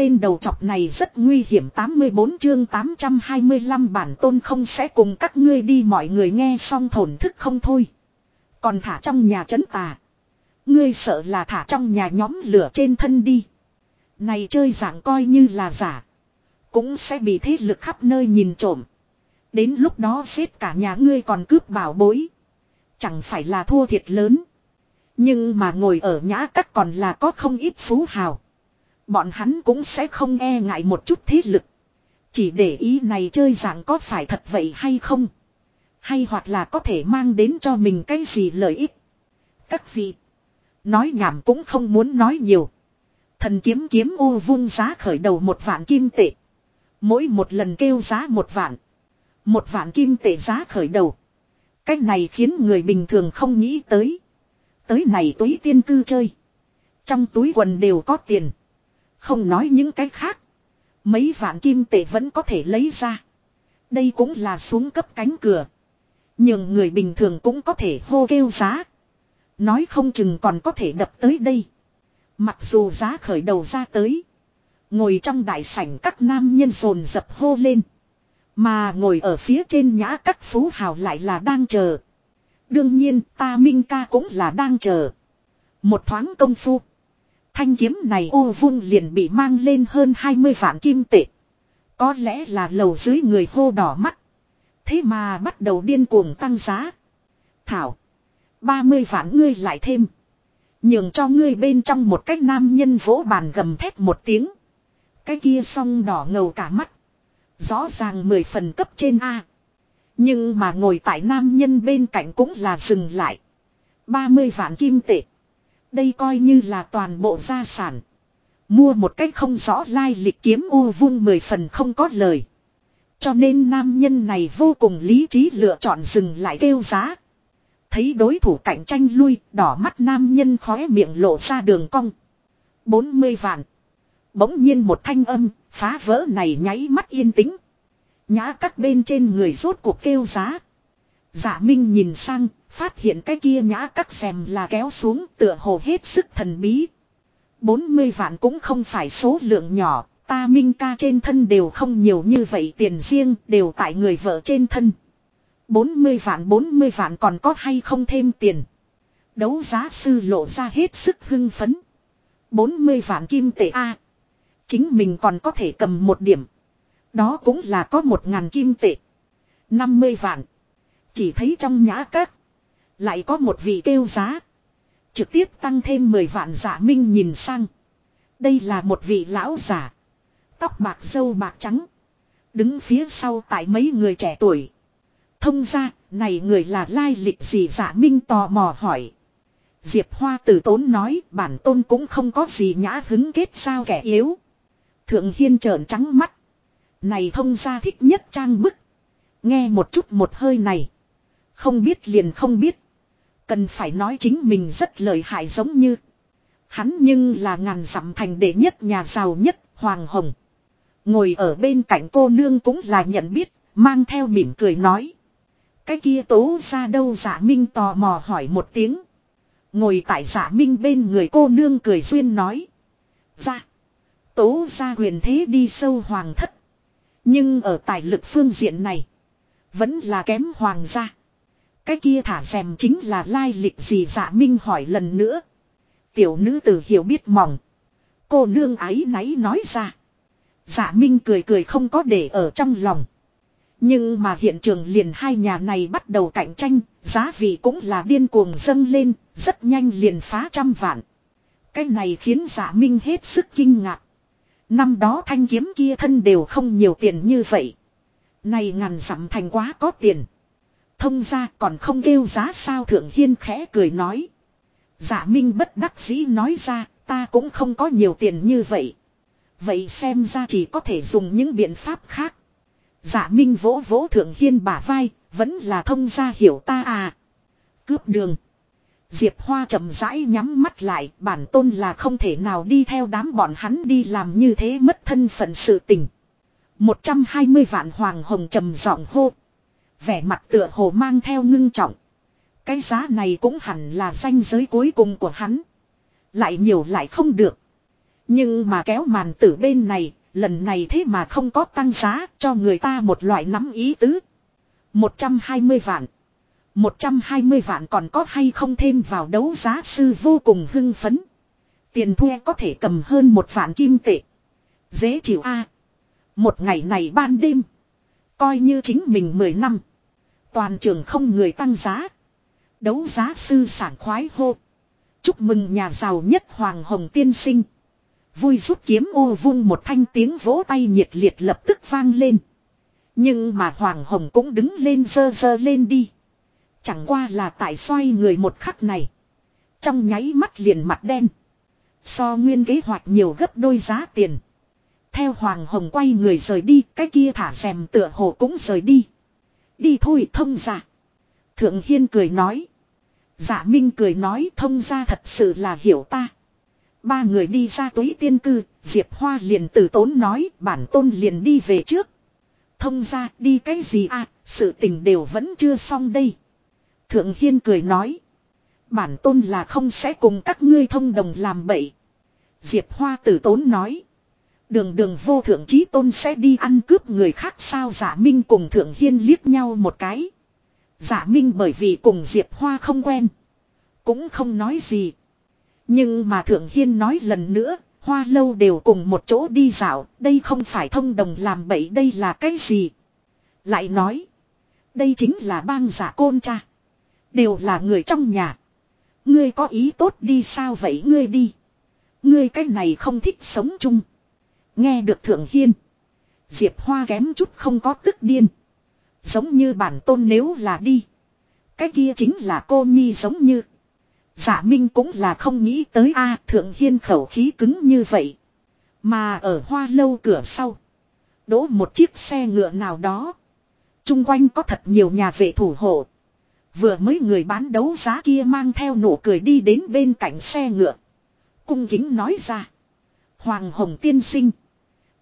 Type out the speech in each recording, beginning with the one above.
tên đầu chọc này rất nguy hiểm 84 chương 825 bản tôn không sẽ cùng các ngươi đi, mọi người nghe xong thổn thức không thôi. Còn thả trong nhà trấn tà. Ngươi sợ là thả trong nhà nhóm lửa trên thân đi. Này chơi dạng coi như là giả. Cũng sẽ bị thế lực khắp nơi nhìn trộm. Đến lúc đó xếp cả nhà ngươi còn cướp bảo bối. Chẳng phải là thua thiệt lớn. Nhưng mà ngồi ở nhã các còn là có không ít phú hào. Bọn hắn cũng sẽ không e ngại một chút thế lực. Chỉ để ý này chơi dạng có phải thật vậy hay không. Hay hoặc là có thể mang đến cho mình cái gì lợi ích. Các vị. Nói nhảm cũng không muốn nói nhiều. Thần kiếm kiếm ô vung giá khởi đầu một vạn kim tệ. Mỗi một lần kêu giá một vạn. Một vạn kim tệ giá khởi đầu. Cách này khiến người bình thường không nghĩ tới. Tới này túi tiên cư chơi. Trong túi quần đều có tiền. Không nói những cái khác. Mấy vạn kim tệ vẫn có thể lấy ra. Đây cũng là xuống cấp cánh cửa. Nhưng người bình thường cũng có thể hô kêu giá. Nói không chừng còn có thể đập tới đây. Mặc dù giá khởi đầu ra tới. Ngồi trong đại sảnh các nam nhân rồn dập hô lên. Mà ngồi ở phía trên nhã các phú hào lại là đang chờ. Đương nhiên, ta Minh ca cũng là đang chờ. Một thoáng công phu. Thanh kiếm này ô vung liền bị mang lên hơn 20 vạn kim tệ. Có lẽ là lầu dưới người hô đỏ mắt. Thế mà bắt đầu điên cuồng tăng giá. Thảo. 30 vạn ngươi lại thêm. Nhường cho ngươi bên trong một cách nam nhân vỗ bàn gầm thét một tiếng. Cái kia song đỏ ngầu cả mắt. Rõ ràng mười phần cấp trên A. Nhưng mà ngồi tại nam nhân bên cạnh cũng là dừng lại. 30 vạn kim tệ. Đây coi như là toàn bộ gia sản. Mua một cách không rõ lai lịch kiếm u vung mười phần không có lời. Cho nên nam nhân này vô cùng lý trí lựa chọn dừng lại kêu giá. Thấy đối thủ cạnh tranh lui, đỏ mắt nam nhân khóe miệng lộ ra đường cong. 40 vạn. Bỗng nhiên một thanh âm, phá vỡ này nháy mắt yên tĩnh. Nhã các bên trên người rốt cuộc kêu giá. Giả dạ Minh nhìn sang, phát hiện cái kia nhã các xèm là kéo xuống tựa hồ hết sức thần bí. 40 vạn cũng không phải số lượng nhỏ, ta Minh ca trên thân đều không nhiều như vậy tiền riêng đều tại người vợ trên thân. 40 vạn 40 vạn còn có hay không thêm tiền. Đấu giá sư lộ ra hết sức hưng phấn. 40 vạn kim tệ A. Chính mình còn có thể cầm một điểm. Đó cũng là có một ngàn kim tệ. 50 vạn. Chỉ thấy trong nhã các. Lại có một vị kêu giá. Trực tiếp tăng thêm 10 vạn giả minh nhìn sang. Đây là một vị lão giả. Tóc bạc sâu bạc trắng. Đứng phía sau tại mấy người trẻ tuổi. Thông ra, này người là lai lịch gì giả minh tò mò hỏi. Diệp Hoa tử tốn nói bản tôn cũng không có gì nhã hứng kết sao kẻ yếu. Thượng Hiên trợn trắng mắt. Này thông ra thích nhất trang bức. Nghe một chút một hơi này. Không biết liền không biết. Cần phải nói chính mình rất lợi hại giống như. Hắn nhưng là ngàn dặm thành đệ nhất nhà giàu nhất, Hoàng Hồng. Ngồi ở bên cạnh cô nương cũng là nhận biết, mang theo mỉm cười nói. Cái kia tố ra đâu giả minh tò mò hỏi một tiếng. Ngồi tại giả minh bên người cô nương cười duyên nói. Ra. Tố ra huyền thế đi sâu hoàng thất. Nhưng ở tài lực phương diện này. Vẫn là kém hoàng gia. Cái kia thả xem chính là lai lịch gì dạ minh hỏi lần nữa. Tiểu nữ tử hiểu biết mỏng. Cô nương ái náy nói ra. Dạ minh cười cười không có để ở trong lòng. Nhưng mà hiện trường liền hai nhà này bắt đầu cạnh tranh, giá vị cũng là điên cuồng dâng lên, rất nhanh liền phá trăm vạn. Cái này khiến giả minh hết sức kinh ngạc. Năm đó thanh kiếm kia thân đều không nhiều tiền như vậy. Này ngàn dặm thành quá có tiền. Thông ra còn không kêu giá sao thượng hiên khẽ cười nói. Giả minh bất đắc dĩ nói ra, ta cũng không có nhiều tiền như vậy. Vậy xem ra chỉ có thể dùng những biện pháp khác. Giả minh vỗ vỗ thượng hiên bả vai, vẫn là thông ra hiểu ta à. Cướp đường. Diệp Hoa chậm rãi nhắm mắt lại, bản tôn là không thể nào đi theo đám bọn hắn đi làm như thế mất thân phận sự tình. 120 vạn hoàng hồng trầm giọng hô. Vẻ mặt tựa hồ mang theo ngưng trọng. Cái giá này cũng hẳn là danh giới cuối cùng của hắn. Lại nhiều lại không được. Nhưng mà kéo màn tử bên này, lần này thế mà không có tăng giá cho người ta một loại nắm ý tứ. 120 vạn. 120 vạn còn có hay không thêm vào đấu giá sư vô cùng hưng phấn. Tiền thuê có thể cầm hơn một vạn kim tệ. Dễ chịu a Một ngày này ban đêm. Coi như chính mình 10 năm. Toàn trường không người tăng giá. Đấu giá sư sảng khoái hô. Chúc mừng nhà giàu nhất Hoàng Hồng Tiên Sinh. Vui rút kiếm ô vung một thanh tiếng vỗ tay nhiệt liệt lập tức vang lên. Nhưng mà Hoàng Hồng cũng đứng lên dơ dơ lên đi. Chẳng qua là tại xoay người một khắc này. Trong nháy mắt liền mặt đen. So nguyên kế hoạch nhiều gấp đôi giá tiền. Theo Hoàng Hồng quay người rời đi, cái kia thả rèm tựa hồ cũng rời đi. Đi thôi thông ra. Thượng Hiên cười nói. Dạ Minh cười nói thông ra thật sự là hiểu ta. Ba người đi ra túy tiên cư, Diệp Hoa liền từ tốn nói bản tôn liền đi về trước. Thông ra đi cái gì à, sự tình đều vẫn chưa xong đây. Thượng Hiên cười nói. Bản tôn là không sẽ cùng các ngươi thông đồng làm bậy. Diệp Hoa tử tốn nói. Đường đường vô thượng trí tôn sẽ đi ăn cướp người khác sao giả minh cùng thượng hiên liếc nhau một cái. Giả minh bởi vì cùng Diệp Hoa không quen. Cũng không nói gì. Nhưng mà thượng hiên nói lần nữa. Hoa lâu đều cùng một chỗ đi dạo. Đây không phải thông đồng làm bậy đây là cái gì. Lại nói. Đây chính là bang giả côn cha. Đều là người trong nhà. Ngươi có ý tốt đi sao vậy ngươi đi. Ngươi cái này không thích sống chung. Nghe được thượng hiên. Diệp Hoa kém chút không có tức điên. Giống như bản tôn nếu là đi. Cái kia chính là cô nhi giống như. Giả Minh cũng là không nghĩ tới a, thượng hiên khẩu khí cứng như vậy. Mà ở hoa lâu cửa sau. Đỗ một chiếc xe ngựa nào đó. Trung quanh có thật nhiều nhà vệ thủ hộ. Vừa mới người bán đấu giá kia mang theo nụ cười đi đến bên cạnh xe ngựa. Cung kính nói ra. Hoàng Hồng tiên sinh.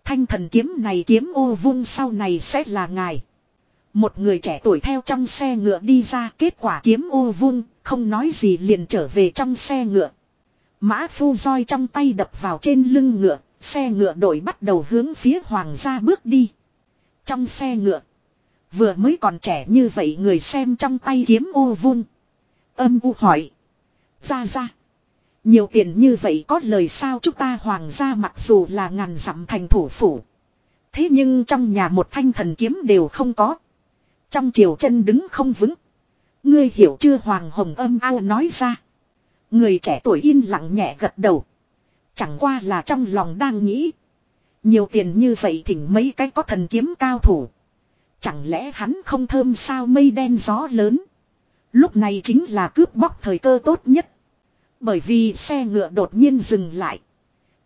Thanh thần kiếm này kiếm ô vung sau này sẽ là ngài. Một người trẻ tuổi theo trong xe ngựa đi ra kết quả kiếm ô vung, không nói gì liền trở về trong xe ngựa. Mã phu roi trong tay đập vào trên lưng ngựa, xe ngựa đổi bắt đầu hướng phía hoàng gia bước đi. Trong xe ngựa, vừa mới còn trẻ như vậy người xem trong tay kiếm ô vung. Âm u hỏi. Ra ra. Nhiều tiền như vậy có lời sao chúng ta hoàng gia mặc dù là ngàn dặm thành thủ phủ. Thế nhưng trong nhà một thanh thần kiếm đều không có. Trong chiều chân đứng không vững. Ngươi hiểu chưa hoàng hồng âm ao nói ra. Người trẻ tuổi yên lặng nhẹ gật đầu. Chẳng qua là trong lòng đang nghĩ. Nhiều tiền như vậy thỉnh mấy cái có thần kiếm cao thủ. Chẳng lẽ hắn không thơm sao mây đen gió lớn. Lúc này chính là cướp bóc thời cơ tốt nhất. Bởi vì xe ngựa đột nhiên dừng lại.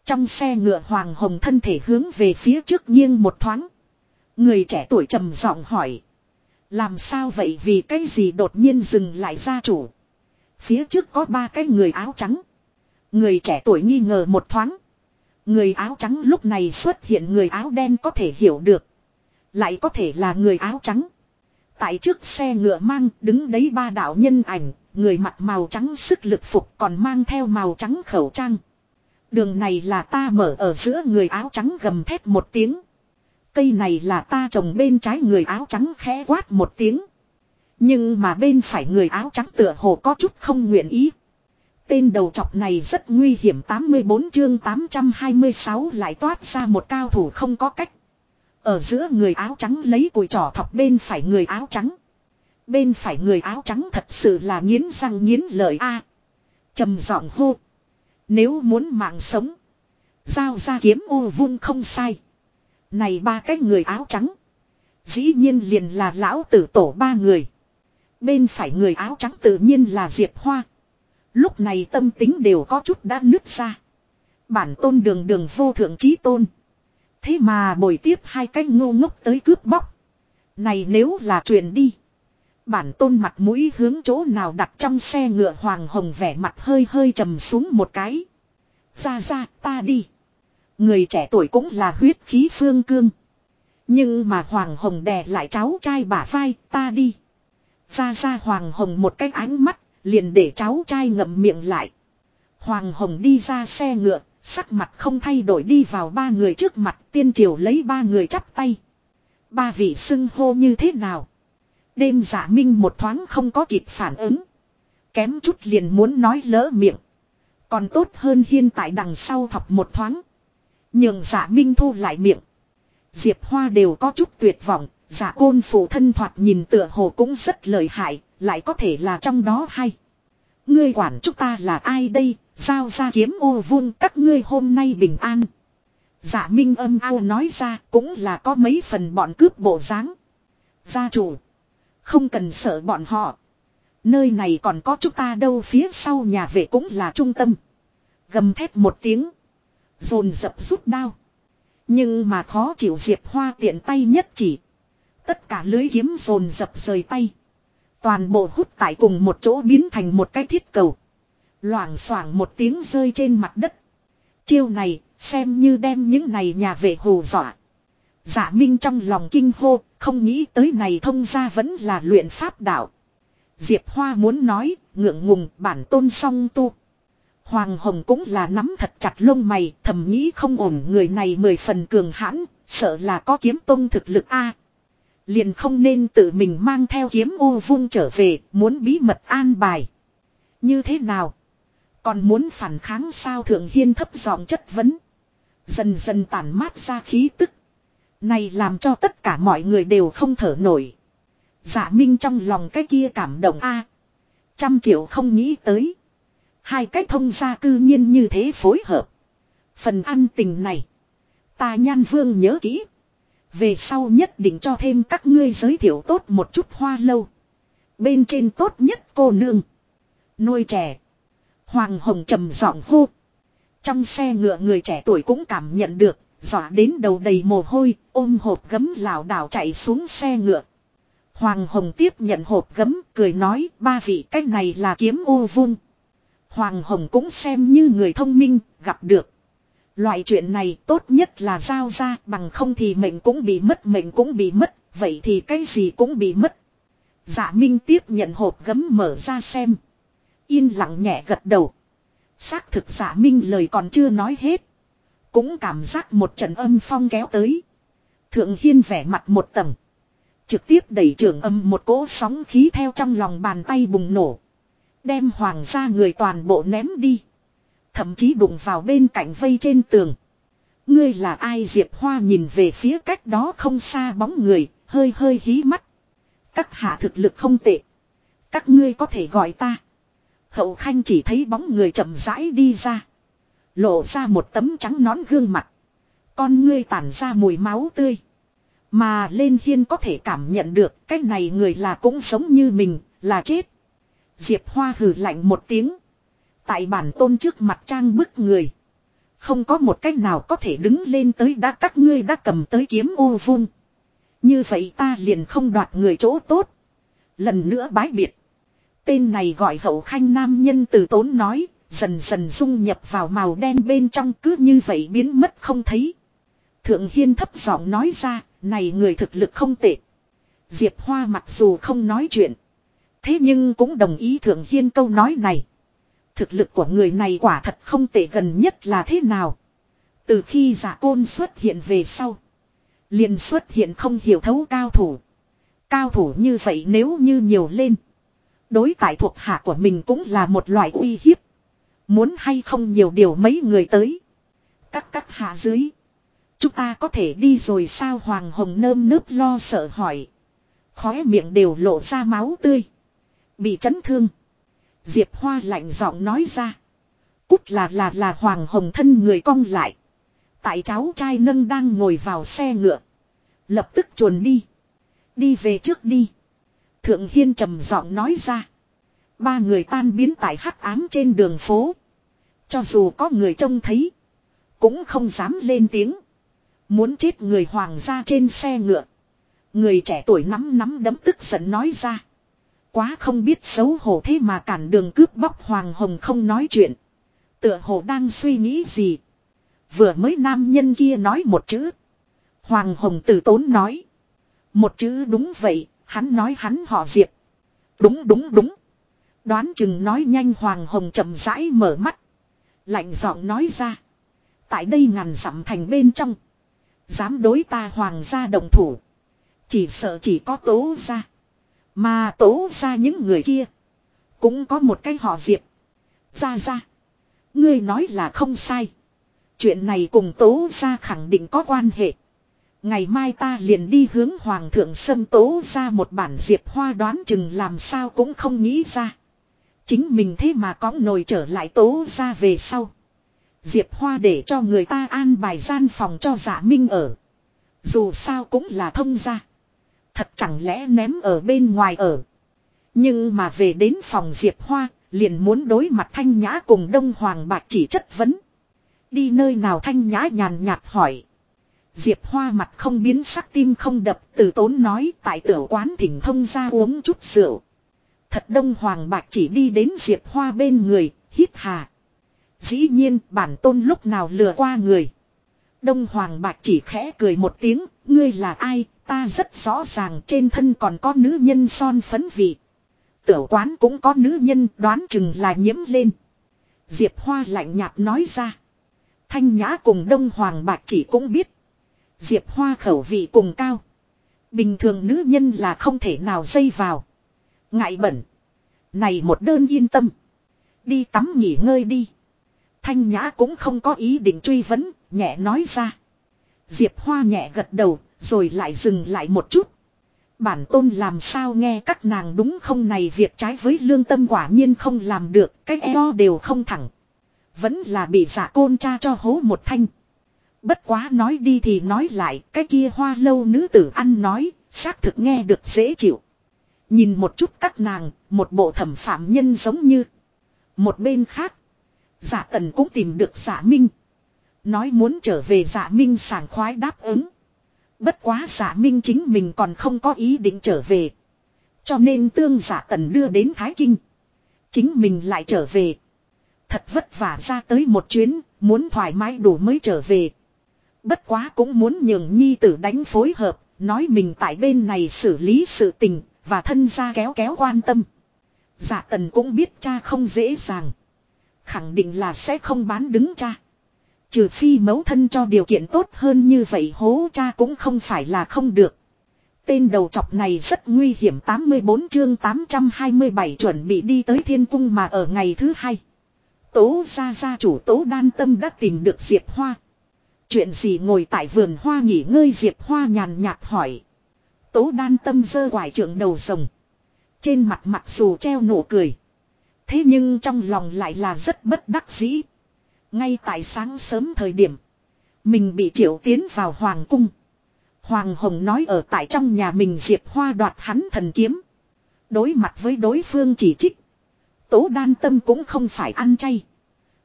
Trong xe ngựa Hoàng Hồng thân thể hướng về phía trước nghiêng một thoáng. Người trẻ tuổi trầm giọng hỏi. Làm sao vậy vì cái gì đột nhiên dừng lại gia chủ. Phía trước có ba cái người áo trắng. Người trẻ tuổi nghi ngờ một thoáng. Người áo trắng lúc này xuất hiện người áo đen có thể hiểu được. Lại có thể là người áo trắng. Tại trước xe ngựa mang đứng đấy ba đạo nhân ảnh, người mặt màu trắng sức lực phục còn mang theo màu trắng khẩu trang. Đường này là ta mở ở giữa người áo trắng gầm thét một tiếng. Cây này là ta trồng bên trái người áo trắng khẽ quát một tiếng. Nhưng mà bên phải người áo trắng tựa hồ có chút không nguyện ý. Tên đầu chọc này rất nguy hiểm 84 chương 826 lại toát ra một cao thủ không có cách. Ở giữa người áo trắng lấy cùi trỏ thọc bên phải người áo trắng. Bên phải người áo trắng thật sự là nghiến răng nghiến lợi a. trầm giọng hô. Nếu muốn mạng sống. Giao ra kiếm ô vung không sai. Này ba cái người áo trắng. Dĩ nhiên liền là lão tử tổ ba người. Bên phải người áo trắng tự nhiên là Diệp Hoa. Lúc này tâm tính đều có chút đã nứt ra. Bản tôn đường đường vô thượng trí tôn. Thế mà bồi tiếp hai cái ngô ngốc tới cướp bóc. Này nếu là truyền đi. Bản tôn mặt mũi hướng chỗ nào đặt trong xe ngựa hoàng hồng vẻ mặt hơi hơi trầm xuống một cái. Ra ra, ta đi. Người trẻ tuổi cũng là huyết khí phương cương. Nhưng mà hoàng hồng đè lại cháu trai bả vai, ta đi. Ra ra hoàng hồng một cái ánh mắt, liền để cháu trai ngậm miệng lại. Hoàng hồng đi ra xe ngựa, Sắc mặt không thay đổi đi vào ba người trước mặt, tiên triều lấy ba người chắp tay. Ba vị xưng hô như thế nào? Đêm giả minh một thoáng không có kịp phản ứng. Kém chút liền muốn nói lỡ miệng. Còn tốt hơn hiên tại đằng sau thọc một thoáng. Nhường giả minh thu lại miệng. Diệp Hoa đều có chút tuyệt vọng. Giả côn phụ thân thoạt nhìn tựa hồ cũng rất lợi hại. Lại có thể là trong đó hay. Ngươi quản chúng ta là ai đây? Giao ra kiếm ô vuông, các ngươi hôm nay bình an. Giả minh âm ao nói ra, cũng là có mấy phần bọn cướp bộ dáng. Gia chủ. Không cần sợ bọn họ. Nơi này còn có chúng ta đâu phía sau nhà vệ cũng là trung tâm. Gầm thét một tiếng. Rồn dập rút đao. Nhưng mà khó chịu Diệp Hoa tiện tay nhất chỉ. Tất cả lưới kiếm rồn dập rời tay. Toàn bộ hút tại cùng một chỗ biến thành một cái thiết cầu. Loảng xoảng một tiếng rơi trên mặt đất. Chiêu này xem như đem những này nhà vệ hồ dọa. Giả Minh trong lòng kinh hô, không nghĩ tới này thông ra vẫn là luyện pháp đạo. Diệp Hoa muốn nói, ngượng ngùng bản tôn song tu. Hoàng Hồng cũng là nắm thật chặt lông mày, thầm nghĩ không ổn người này mười phần cường hãn, sợ là có kiếm tôn thực lực A. Liền không nên tự mình mang theo kiếm ô vung trở về, muốn bí mật an bài. Như thế nào? Còn muốn phản kháng sao thượng hiên thấp giọng chất vấn. Dần dần tản mát ra khí tức. Này làm cho tất cả mọi người đều không thở nổi. Giả minh trong lòng cái kia cảm động a Trăm triệu không nghĩ tới. Hai cách thông gia cư nhiên như thế phối hợp. Phần ăn tình này. Ta nhan vương nhớ kỹ. Về sau nhất định cho thêm các ngươi giới thiệu tốt một chút hoa lâu. Bên trên tốt nhất cô nương. Nuôi trẻ. Hoàng hồng trầm giọng hô. Trong xe ngựa người trẻ tuổi cũng cảm nhận được. Dọa đến đầu đầy mồ hôi. Ôm hộp gấm lảo đảo chạy xuống xe ngựa. Hoàng Hồng tiếp nhận hộp gấm cười nói ba vị cách này là kiếm ô vung. Hoàng Hồng cũng xem như người thông minh, gặp được. Loại chuyện này tốt nhất là giao ra bằng không thì mệnh cũng bị mất mệnh cũng bị mất, vậy thì cái gì cũng bị mất. Dạ Minh tiếp nhận hộp gấm mở ra xem. Yên lặng nhẹ gật đầu. Xác thực dạ Minh lời còn chưa nói hết. Cũng cảm giác một trận âm phong kéo tới. Thượng Hiên vẻ mặt một tầng. Trực tiếp đẩy trưởng âm một cỗ sóng khí theo trong lòng bàn tay bùng nổ. Đem hoàng gia người toàn bộ ném đi. Thậm chí đụng vào bên cạnh vây trên tường. Ngươi là ai Diệp Hoa nhìn về phía cách đó không xa bóng người, hơi hơi hí mắt. Các hạ thực lực không tệ. Các ngươi có thể gọi ta. Hậu Khanh chỉ thấy bóng người chậm rãi đi ra. Lộ ra một tấm trắng nón gương mặt. Con ngươi tản ra mùi máu tươi. Mà lên hiên có thể cảm nhận được cái này người là cũng sống như mình, là chết. Diệp Hoa hừ lạnh một tiếng. Tại bản tôn trước mặt trang bức người. Không có một cách nào có thể đứng lên tới đã các ngươi đã cầm tới kiếm ô vung. Như vậy ta liền không đoạt người chỗ tốt. Lần nữa bái biệt. Tên này gọi hậu khanh nam nhân từ tốn nói, dần dần dung nhập vào màu đen bên trong cứ như vậy biến mất không thấy. Thượng Hiên thấp giọng nói ra, này người thực lực không tệ. Diệp Hoa mặc dù không nói chuyện. Thế nhưng cũng đồng ý Thượng Hiên câu nói này. Thực lực của người này quả thật không tệ gần nhất là thế nào. Từ khi giả côn xuất hiện về sau. liền xuất hiện không hiểu thấu cao thủ. Cao thủ như vậy nếu như nhiều lên. Đối tại thuộc hạ của mình cũng là một loại uy hiếp. Muốn hay không nhiều điều mấy người tới. Các các hạ dưới. Chúng ta có thể đi rồi sao Hoàng Hồng nơm nớp lo sợ hỏi. Khóe miệng đều lộ ra máu tươi. Bị chấn thương. Diệp Hoa lạnh giọng nói ra. Cút là là là Hoàng Hồng thân người cong lại. Tại cháu trai nâng đang ngồi vào xe ngựa. Lập tức chuồn đi. Đi về trước đi. Thượng Hiên trầm giọng nói ra. Ba người tan biến tại hắc ám trên đường phố. Cho dù có người trông thấy. Cũng không dám lên tiếng. Muốn chết người hoàng gia trên xe ngựa. Người trẻ tuổi nắm nắm đấm tức giận nói ra. Quá không biết xấu hổ thế mà cản đường cướp bóc Hoàng Hồng không nói chuyện. Tựa hồ đang suy nghĩ gì. Vừa mới nam nhân kia nói một chữ. Hoàng Hồng từ tốn nói. Một chữ đúng vậy, hắn nói hắn họ Diệp. Đúng đúng đúng. Đoán chừng nói nhanh Hoàng Hồng chậm rãi mở mắt. Lạnh giọng nói ra. Tại đây ngàn dặm thành bên trong. Dám đối ta hoàng gia đồng thủ. Chỉ sợ chỉ có tố ra. Mà tố ra những người kia. Cũng có một cái họ diệp. Ra ra. Ngươi nói là không sai. Chuyện này cùng tố ra khẳng định có quan hệ. Ngày mai ta liền đi hướng hoàng thượng sâm tố ra một bản diệp hoa đoán chừng làm sao cũng không nghĩ ra. Chính mình thế mà có nồi trở lại tố ra về sau. Diệp hoa để cho người ta an bài gian phòng cho giả minh ở. Dù sao cũng là thông gia Thật chẳng lẽ ném ở bên ngoài ở. Nhưng mà về đến phòng Diệp Hoa, liền muốn đối mặt Thanh Nhã cùng Đông Hoàng Bạc chỉ chất vấn. Đi nơi nào Thanh Nhã nhàn nhạt hỏi. Diệp Hoa mặt không biến sắc tim không đập, từ tốn nói tại tiểu quán thỉnh thông ra uống chút rượu. Thật Đông Hoàng Bạc chỉ đi đến Diệp Hoa bên người, hít hà. Dĩ nhiên bản tôn lúc nào lừa qua người. Đông Hoàng Bạc chỉ khẽ cười một tiếng, ngươi là ai, ta rất rõ ràng trên thân còn có nữ nhân son phấn vị. Tiểu quán cũng có nữ nhân đoán chừng là nhiễm lên. Diệp Hoa lạnh nhạt nói ra. Thanh Nhã cùng Đông Hoàng Bạc chỉ cũng biết. Diệp Hoa khẩu vị cùng cao. Bình thường nữ nhân là không thể nào dây vào. Ngại bẩn. Này một đơn yên tâm. Đi tắm nghỉ ngơi đi. Thanh Nhã cũng không có ý định truy vấn, nhẹ nói ra. Diệp Hoa nhẹ gật đầu, rồi lại dừng lại một chút. Bản tôn làm sao nghe các nàng đúng không này việc trái với lương tâm quả nhiên không làm được, cái eo đều không thẳng. Vẫn là bị giả côn cha cho hố một thanh. Bất quá nói đi thì nói lại, cái kia hoa lâu nữ tử ăn nói, xác thực nghe được dễ chịu. Nhìn một chút các nàng, một bộ thẩm phạm nhân giống như. Một bên khác, giả tần cũng tìm được giả minh. Nói muốn trở về giả minh sảng khoái đáp ứng. Bất quá giả minh chính mình còn không có ý định trở về. Cho nên tương giả tần đưa đến Thái Kinh. Chính mình lại trở về. Thật vất vả ra tới một chuyến, muốn thoải mái đủ mới trở về. Bất quá cũng muốn nhường nhi tử đánh phối hợp, nói mình tại bên này xử lý sự tình, và thân gia kéo kéo quan tâm. dạ tần cũng biết cha không dễ dàng. Khẳng định là sẽ không bán đứng cha. Trừ phi mẫu thân cho điều kiện tốt hơn như vậy hố cha cũng không phải là không được. Tên đầu chọc này rất nguy hiểm 84 chương 827 chuẩn bị đi tới thiên cung mà ở ngày thứ hai. Tố gia gia chủ tố đan tâm đã tìm được Diệp Hoa. Chuyện gì ngồi tại vườn hoa nghỉ ngơi Diệp Hoa nhàn nhạt hỏi. Tố đan tâm dơ quải trưởng đầu rồng. Trên mặt mặc dù treo nụ cười. Thế nhưng trong lòng lại là rất bất đắc dĩ. Ngay tại sáng sớm thời điểm. Mình bị triệu tiến vào hoàng cung. Hoàng Hồng nói ở tại trong nhà mình Diệp Hoa đoạt hắn thần kiếm. Đối mặt với đối phương chỉ trích. Tố đan tâm cũng không phải ăn chay.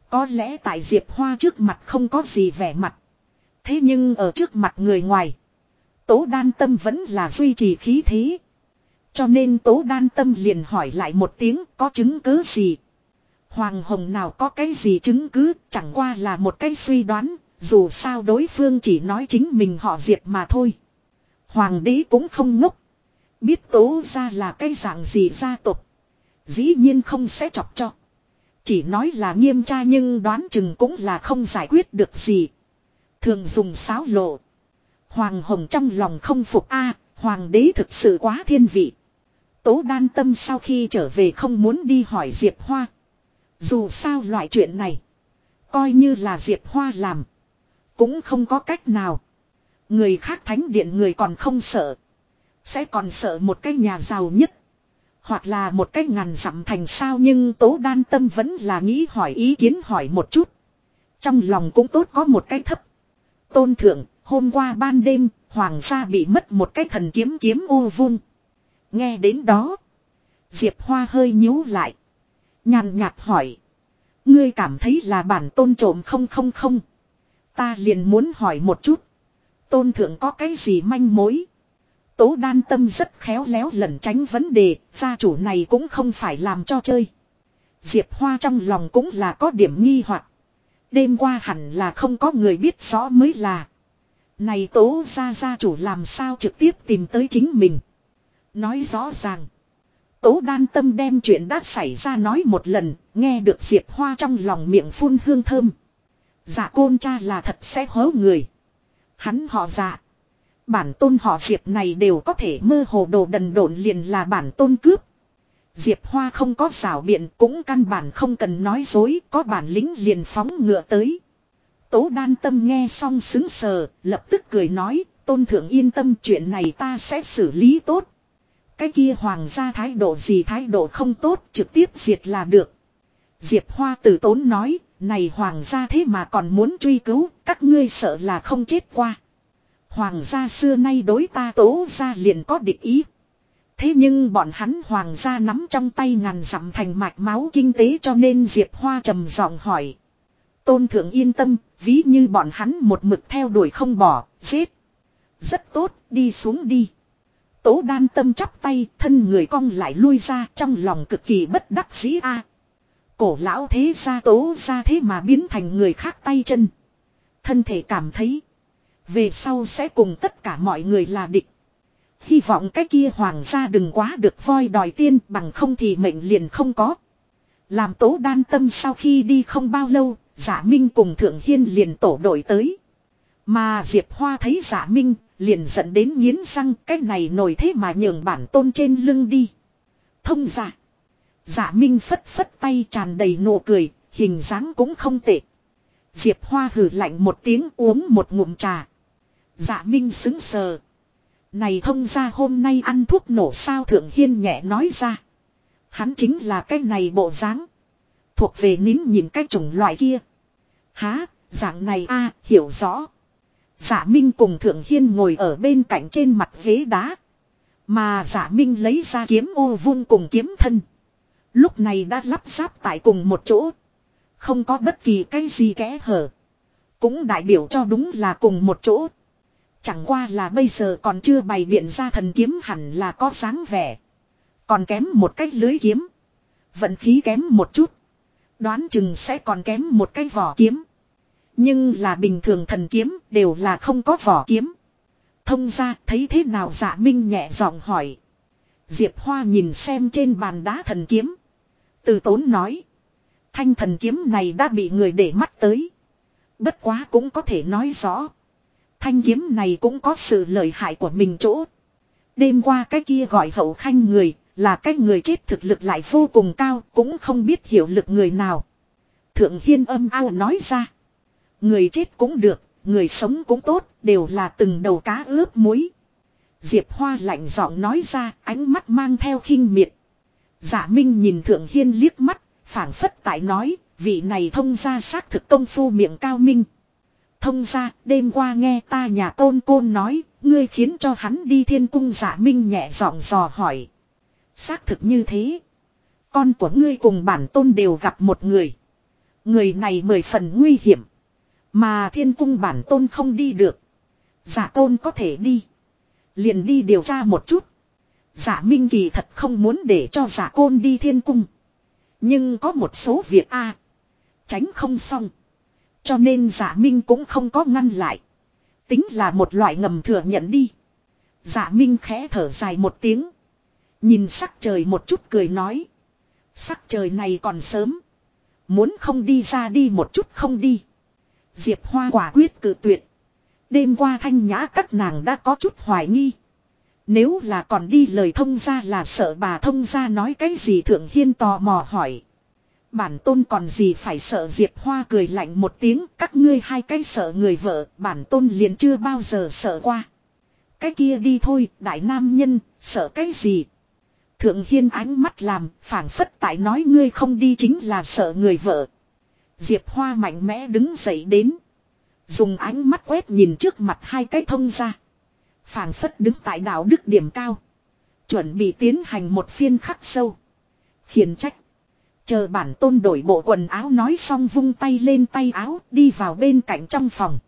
Có lẽ tại Diệp Hoa trước mặt không có gì vẻ mặt. Thế nhưng ở trước mặt người ngoài. Tố đan tâm vẫn là duy trì khí thế. Cho nên tố đan tâm liền hỏi lại một tiếng, có chứng cứ gì. Hoàng Hồng nào có cái gì chứng cứ, chẳng qua là một cái suy đoán. Dù sao đối phương chỉ nói chính mình họ diệt mà thôi. Hoàng đế cũng không ngốc. Biết tố ra là cái dạng gì gia tộc. Dĩ nhiên không sẽ chọc cho. Chỉ nói là nghiêm tra nhưng đoán chừng cũng là không giải quyết được gì. Thường dùng sáo lộ. Hoàng Hồng trong lòng không phục a Hoàng đế thực sự quá thiên vị. Tố đan tâm sau khi trở về không muốn đi hỏi Diệp Hoa. Dù sao loại chuyện này. Coi như là Diệp Hoa làm. Cũng không có cách nào. Người khác thánh điện người còn không sợ. Sẽ còn sợ một cái nhà giàu nhất. Hoặc là một cái ngàn dặm thành sao nhưng tố đan tâm vẫn là nghĩ hỏi ý kiến hỏi một chút. Trong lòng cũng tốt có một cái thấp. Tôn thượng, hôm qua ban đêm, hoàng gia bị mất một cái thần kiếm kiếm ô vung. Nghe đến đó. Diệp Hoa hơi nhíu lại. Nhàn nhạt hỏi. Ngươi cảm thấy là bản tôn trộm không không không. Ta liền muốn hỏi một chút. Tôn thượng có cái gì manh mối. Tố đan tâm rất khéo léo lẩn tránh vấn đề. Gia chủ này cũng không phải làm cho chơi. Diệp Hoa trong lòng cũng là có điểm nghi hoặc. Đêm qua hẳn là không có người biết rõ mới là. Này tố ra gia chủ làm sao trực tiếp tìm tới chính mình. Nói rõ ràng. Tố đan tâm đem chuyện đã xảy ra nói một lần, nghe được Diệp Hoa trong lòng miệng phun hương thơm. Dạ côn cha là thật sẽ hố người. Hắn họ dạ. Bản tôn họ Diệp này đều có thể mơ hồ đồ đần độn liền là bản tôn cướp. Diệp Hoa không có xảo biện cũng căn bản không cần nói dối, có bản lĩnh liền phóng ngựa tới. Tố đan tâm nghe xong xứng sờ, lập tức cười nói, tôn thượng yên tâm chuyện này ta sẽ xử lý tốt. Cái kia hoàng gia thái độ gì thái độ không tốt trực tiếp diệt là được. Diệp Hoa tử tốn nói, này hoàng gia thế mà còn muốn truy cứu, các ngươi sợ là không chết qua. Hoàng gia xưa nay đối ta tố ra liền có địch ý. Thế nhưng bọn hắn hoàng gia nắm trong tay ngàn dặm thành mạch máu kinh tế cho nên Diệp Hoa trầm giọng hỏi. Tôn thượng yên tâm, ví như bọn hắn một mực theo đuổi không bỏ, giết. Rất tốt, đi xuống đi. Tố đan tâm chắp tay, thân người cong lại lui ra trong lòng cực kỳ bất đắc dĩ a. Cổ lão thế ra tố ra thế mà biến thành người khác tay chân. Thân thể cảm thấy. Về sau sẽ cùng tất cả mọi người là địch. Hy vọng cái kia hoàng gia đừng quá được voi đòi tiên bằng không thì mệnh liền không có. Làm tố đan tâm sau khi đi không bao lâu, giả minh cùng thượng hiên liền tổ đội tới. Mà Diệp Hoa thấy giả minh, liền dẫn đến nghiến răng cái này nổi thế mà nhường bản tôn trên lưng đi. Thông giả. Giả minh phất phất tay tràn đầy nụ cười, hình dáng cũng không tệ. Diệp Hoa hử lạnh một tiếng uống một ngụm trà. Giả minh xứng sờ. Này thông ra hôm nay ăn thuốc nổ sao thượng hiên nhẹ nói ra. Hắn chính là cái này bộ dáng Thuộc về nín nhìn cái chủng loại kia. Há, dạng này a hiểu rõ. Giả Minh cùng Thượng Hiên ngồi ở bên cạnh trên mặt ghế đá. Mà Giả Minh lấy ra kiếm ô vung cùng kiếm thân. Lúc này đã lắp ráp tại cùng một chỗ. Không có bất kỳ cái gì kẽ hở. Cũng đại biểu cho đúng là cùng một chỗ. Chẳng qua là bây giờ còn chưa bày biện ra thần kiếm hẳn là có sáng vẻ. Còn kém một cách lưới kiếm. Vận khí kém một chút. Đoán chừng sẽ còn kém một cái vỏ kiếm. Nhưng là bình thường thần kiếm đều là không có vỏ kiếm. Thông ra thấy thế nào dạ minh nhẹ giọng hỏi. Diệp Hoa nhìn xem trên bàn đá thần kiếm. Từ tốn nói. Thanh thần kiếm này đã bị người để mắt tới. Bất quá cũng có thể nói rõ. Thanh kiếm này cũng có sự lợi hại của mình chỗ. Đêm qua cái kia gọi hậu khanh người, là cái người chết thực lực lại vô cùng cao, cũng không biết hiểu lực người nào. Thượng Hiên âm ao nói ra. Người chết cũng được, người sống cũng tốt, đều là từng đầu cá ướp muối. Diệp Hoa lạnh giọng nói ra, ánh mắt mang theo khinh miệt. Giả Minh nhìn Thượng Hiên liếc mắt, phảng phất tại nói, vị này thông ra xác thực công phu miệng cao minh. Thông ra, đêm qua nghe ta nhà tôn côn nói, ngươi khiến cho hắn đi thiên cung giả minh nhẹ giọng dò hỏi. Xác thực như thế. Con của ngươi cùng bản tôn đều gặp một người. Người này mười phần nguy hiểm. Mà thiên cung bản tôn không đi được. Giả tôn có thể đi. Liền đi điều tra một chút. Giả Minh Kỳ thật không muốn để cho giả côn đi thiên cung. Nhưng có một số việc a Tránh không xong. Cho nên giả Minh cũng không có ngăn lại. Tính là một loại ngầm thừa nhận đi. Giả Minh khẽ thở dài một tiếng. Nhìn sắc trời một chút cười nói. Sắc trời này còn sớm. Muốn không đi ra đi một chút không đi. Diệp Hoa quả quyết cự tuyệt. Đêm qua thanh nhã các nàng đã có chút hoài nghi. Nếu là còn đi lời thông ra là sợ bà thông ra nói cái gì thượng hiên tò mò hỏi. Bản tôn còn gì phải sợ Diệp Hoa cười lạnh một tiếng, các ngươi hai cái sợ người vợ, bản tôn liền chưa bao giờ sợ qua. Cái kia đi thôi, đại nam nhân, sợ cái gì. Thượng hiên ánh mắt làm phảng phất tại nói ngươi không đi chính là sợ người vợ. Diệp Hoa mạnh mẽ đứng dậy đến. Dùng ánh mắt quét nhìn trước mặt hai cái thông ra. phảng phất đứng tại đạo đức điểm cao. Chuẩn bị tiến hành một phiên khắc sâu. Khiển trách. Chờ bản tôn đổi bộ quần áo nói xong vung tay lên tay áo đi vào bên cạnh trong phòng.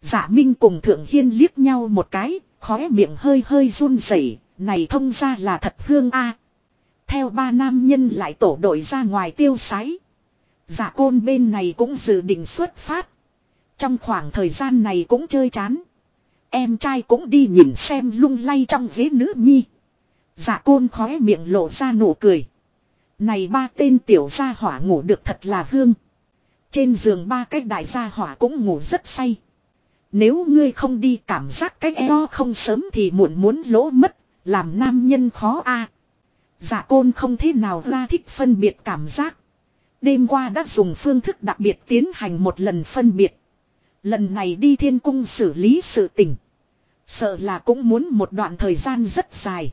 Giả Minh cùng Thượng Hiên liếc nhau một cái, khóe miệng hơi hơi run rẩy, này thông ra là thật hương a. Theo ba nam nhân lại tổ đội ra ngoài tiêu sái. Giả côn bên này cũng dự định xuất phát. Trong khoảng thời gian này cũng chơi chán. Em trai cũng đi nhìn xem lung lay trong ghế nữ nhi. Giả côn khóe miệng lộ ra nụ cười. Này ba tên tiểu gia hỏa ngủ được thật là hương. Trên giường ba cái đại gia hỏa cũng ngủ rất say. Nếu ngươi không đi cảm giác cái eo không sớm thì muộn muốn lỗ mất, làm nam nhân khó a. À. Dạ côn không thế nào ra thích phân biệt cảm giác. Đêm qua đã dùng phương thức đặc biệt tiến hành một lần phân biệt. Lần này đi thiên cung xử lý sự tình. Sợ là cũng muốn một đoạn thời gian rất dài.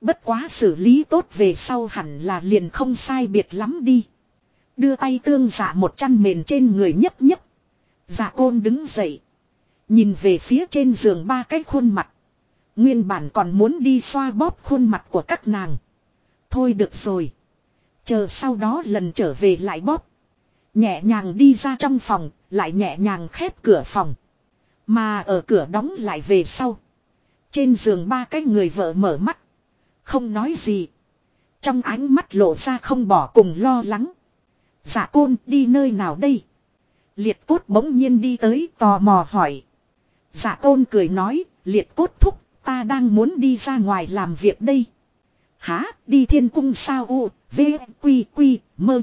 Bất quá xử lý tốt về sau hẳn là liền không sai biệt lắm đi. Đưa tay tương giả một chăn mền trên người nhấp nhấp. Dạ côn đứng dậy. Nhìn về phía trên giường ba cái khuôn mặt. Nguyên bản còn muốn đi xoa bóp khuôn mặt của các nàng. Thôi được rồi. Chờ sau đó lần trở về lại bóp. Nhẹ nhàng đi ra trong phòng, lại nhẹ nhàng khép cửa phòng. Mà ở cửa đóng lại về sau. Trên giường ba cái người vợ mở mắt. Không nói gì. Trong ánh mắt lộ ra không bỏ cùng lo lắng. Giả côn đi nơi nào đây? Liệt cốt bỗng nhiên đi tới tò mò hỏi. Giả côn cười nói, liệt cốt thúc, ta đang muốn đi ra ngoài làm việc đây. Há, đi thiên cung sao u, v, quy, quy, mơ.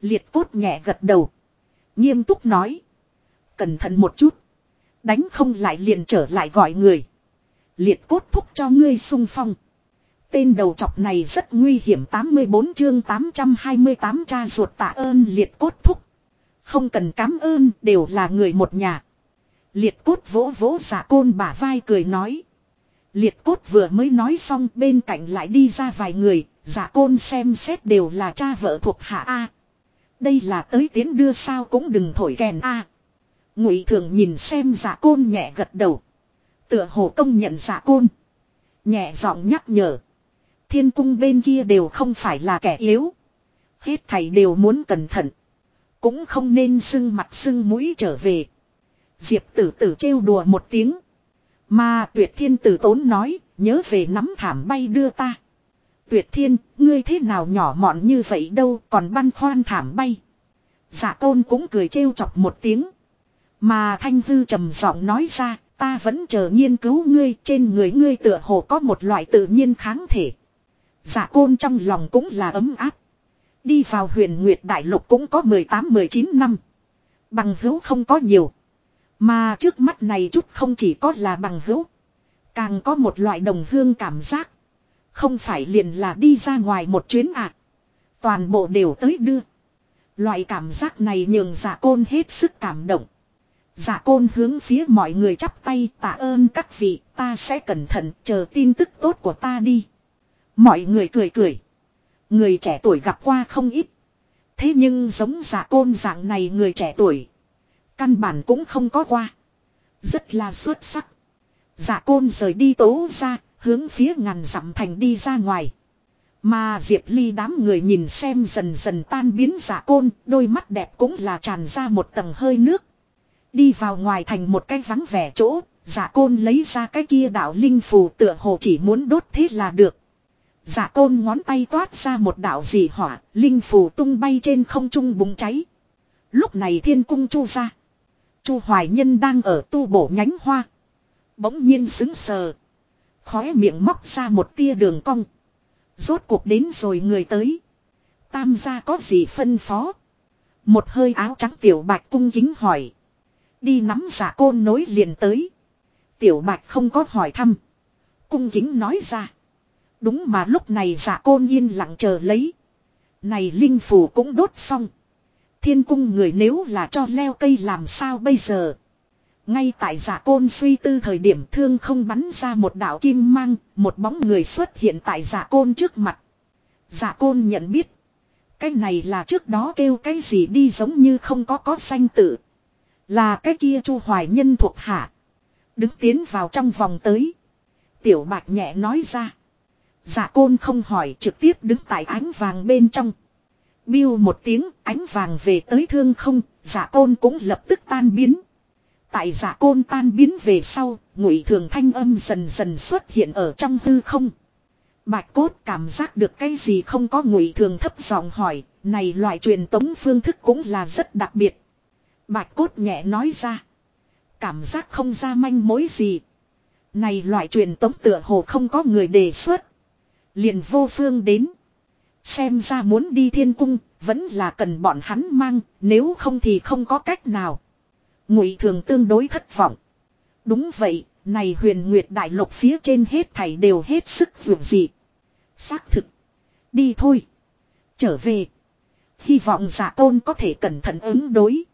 Liệt cốt nhẹ gật đầu. Nghiêm túc nói. Cẩn thận một chút. Đánh không lại liền trở lại gọi người. Liệt cốt thúc cho ngươi sung phong. Tên đầu chọc này rất nguy hiểm 84 chương 828 cha ruột tạ ơn liệt cốt thúc. Không cần cảm ơn đều là người một nhà. Liệt cốt vỗ vỗ giả côn bả vai cười nói. Liệt cốt vừa mới nói xong bên cạnh lại đi ra vài người, giả côn xem xét đều là cha vợ thuộc hạ A. Đây là tới tiến đưa sao cũng đừng thổi kèn A. Ngụy thường nhìn xem giả côn nhẹ gật đầu. Tựa hồ công nhận giả côn. Nhẹ giọng nhắc nhở. Thiên cung bên kia đều không phải là kẻ yếu. Hết thầy đều muốn cẩn thận. Cũng không nên sưng mặt sưng mũi trở về. Diệp tử tử trêu đùa một tiếng. Mà tuyệt thiên tử tốn nói, nhớ về nắm thảm bay đưa ta. Tuyệt thiên, ngươi thế nào nhỏ mọn như vậy đâu còn băn khoan thảm bay. Giả tôn cũng cười trêu chọc một tiếng. Mà thanh hư trầm giọng nói ra, ta vẫn chờ nghiên cứu ngươi trên người ngươi tựa hồ có một loại tự nhiên kháng thể. Dạ Giả côn trong lòng cũng là ấm áp. Đi vào huyền nguyệt đại lục cũng có 18-19 năm. Bằng hữu không có nhiều. Mà trước mắt này chút không chỉ có là bằng hữu. Càng có một loại đồng hương cảm giác. Không phải liền là đi ra ngoài một chuyến ạ. À. Toàn bộ đều tới đưa. Loại cảm giác này nhường giả côn hết sức cảm động. Giả côn hướng phía mọi người chắp tay tạ ơn các vị, ta sẽ cẩn thận chờ tin tức tốt của ta đi. Mọi người cười cười. Người trẻ tuổi gặp qua không ít. Thế nhưng giống giả côn dạng này người trẻ tuổi. Căn bản cũng không có qua. Rất là xuất sắc. Giả côn rời đi tố ra, hướng phía ngàn dặm thành đi ra ngoài. Mà Diệp Ly đám người nhìn xem dần dần tan biến giả côn, đôi mắt đẹp cũng là tràn ra một tầng hơi nước. Đi vào ngoài thành một cái vắng vẻ chỗ, giả côn lấy ra cái kia đạo linh phù tựa hồ chỉ muốn đốt thế là được. Giả côn ngón tay toát ra một đạo dị hỏa, linh phù tung bay trên không trung bùng cháy. Lúc này thiên cung chu ra. Chu Hoài Nhân đang ở tu bổ nhánh hoa. Bỗng nhiên xứng sờ. Khóe miệng móc ra một tia đường cong. Rốt cuộc đến rồi người tới. Tam gia có gì phân phó? Một hơi áo trắng tiểu bạch cung kính hỏi. Đi nắm giả côn nối liền tới. Tiểu bạch không có hỏi thăm. Cung kính nói ra. Đúng mà lúc này giả côn yên lặng chờ lấy. Này linh phù cũng đốt xong. Thiên cung người nếu là cho leo cây làm sao bây giờ. Ngay tại giả côn suy tư thời điểm thương không bắn ra một đạo kim mang, một bóng người xuất hiện tại giả côn trước mặt. Giả côn nhận biết. Cái này là trước đó kêu cái gì đi giống như không có có danh tự. Là cái kia chu hoài nhân thuộc hạ. Đứng tiến vào trong vòng tới. Tiểu bạc nhẹ nói ra. Giả côn không hỏi trực tiếp đứng tại ánh vàng bên trong. Biêu một tiếng ánh vàng về tới thương không, giả côn cũng lập tức tan biến. Tại giả côn tan biến về sau, ngụy thường thanh âm dần dần xuất hiện ở trong hư không. Bạch cốt cảm giác được cái gì không có ngụy thường thấp giọng hỏi, này loại truyền tống phương thức cũng là rất đặc biệt. Bạch cốt nhẹ nói ra. Cảm giác không ra manh mối gì. Này loại truyền tống tựa hồ không có người đề xuất. Liền vô phương đến. Xem ra muốn đi thiên cung, vẫn là cần bọn hắn mang, nếu không thì không có cách nào. Ngụy thường tương đối thất vọng. Đúng vậy, này huyền nguyệt đại lục phía trên hết thảy đều hết sức dường dị. Xác thực. Đi thôi. Trở về. Hy vọng giả tôn có thể cẩn thận ứng đối.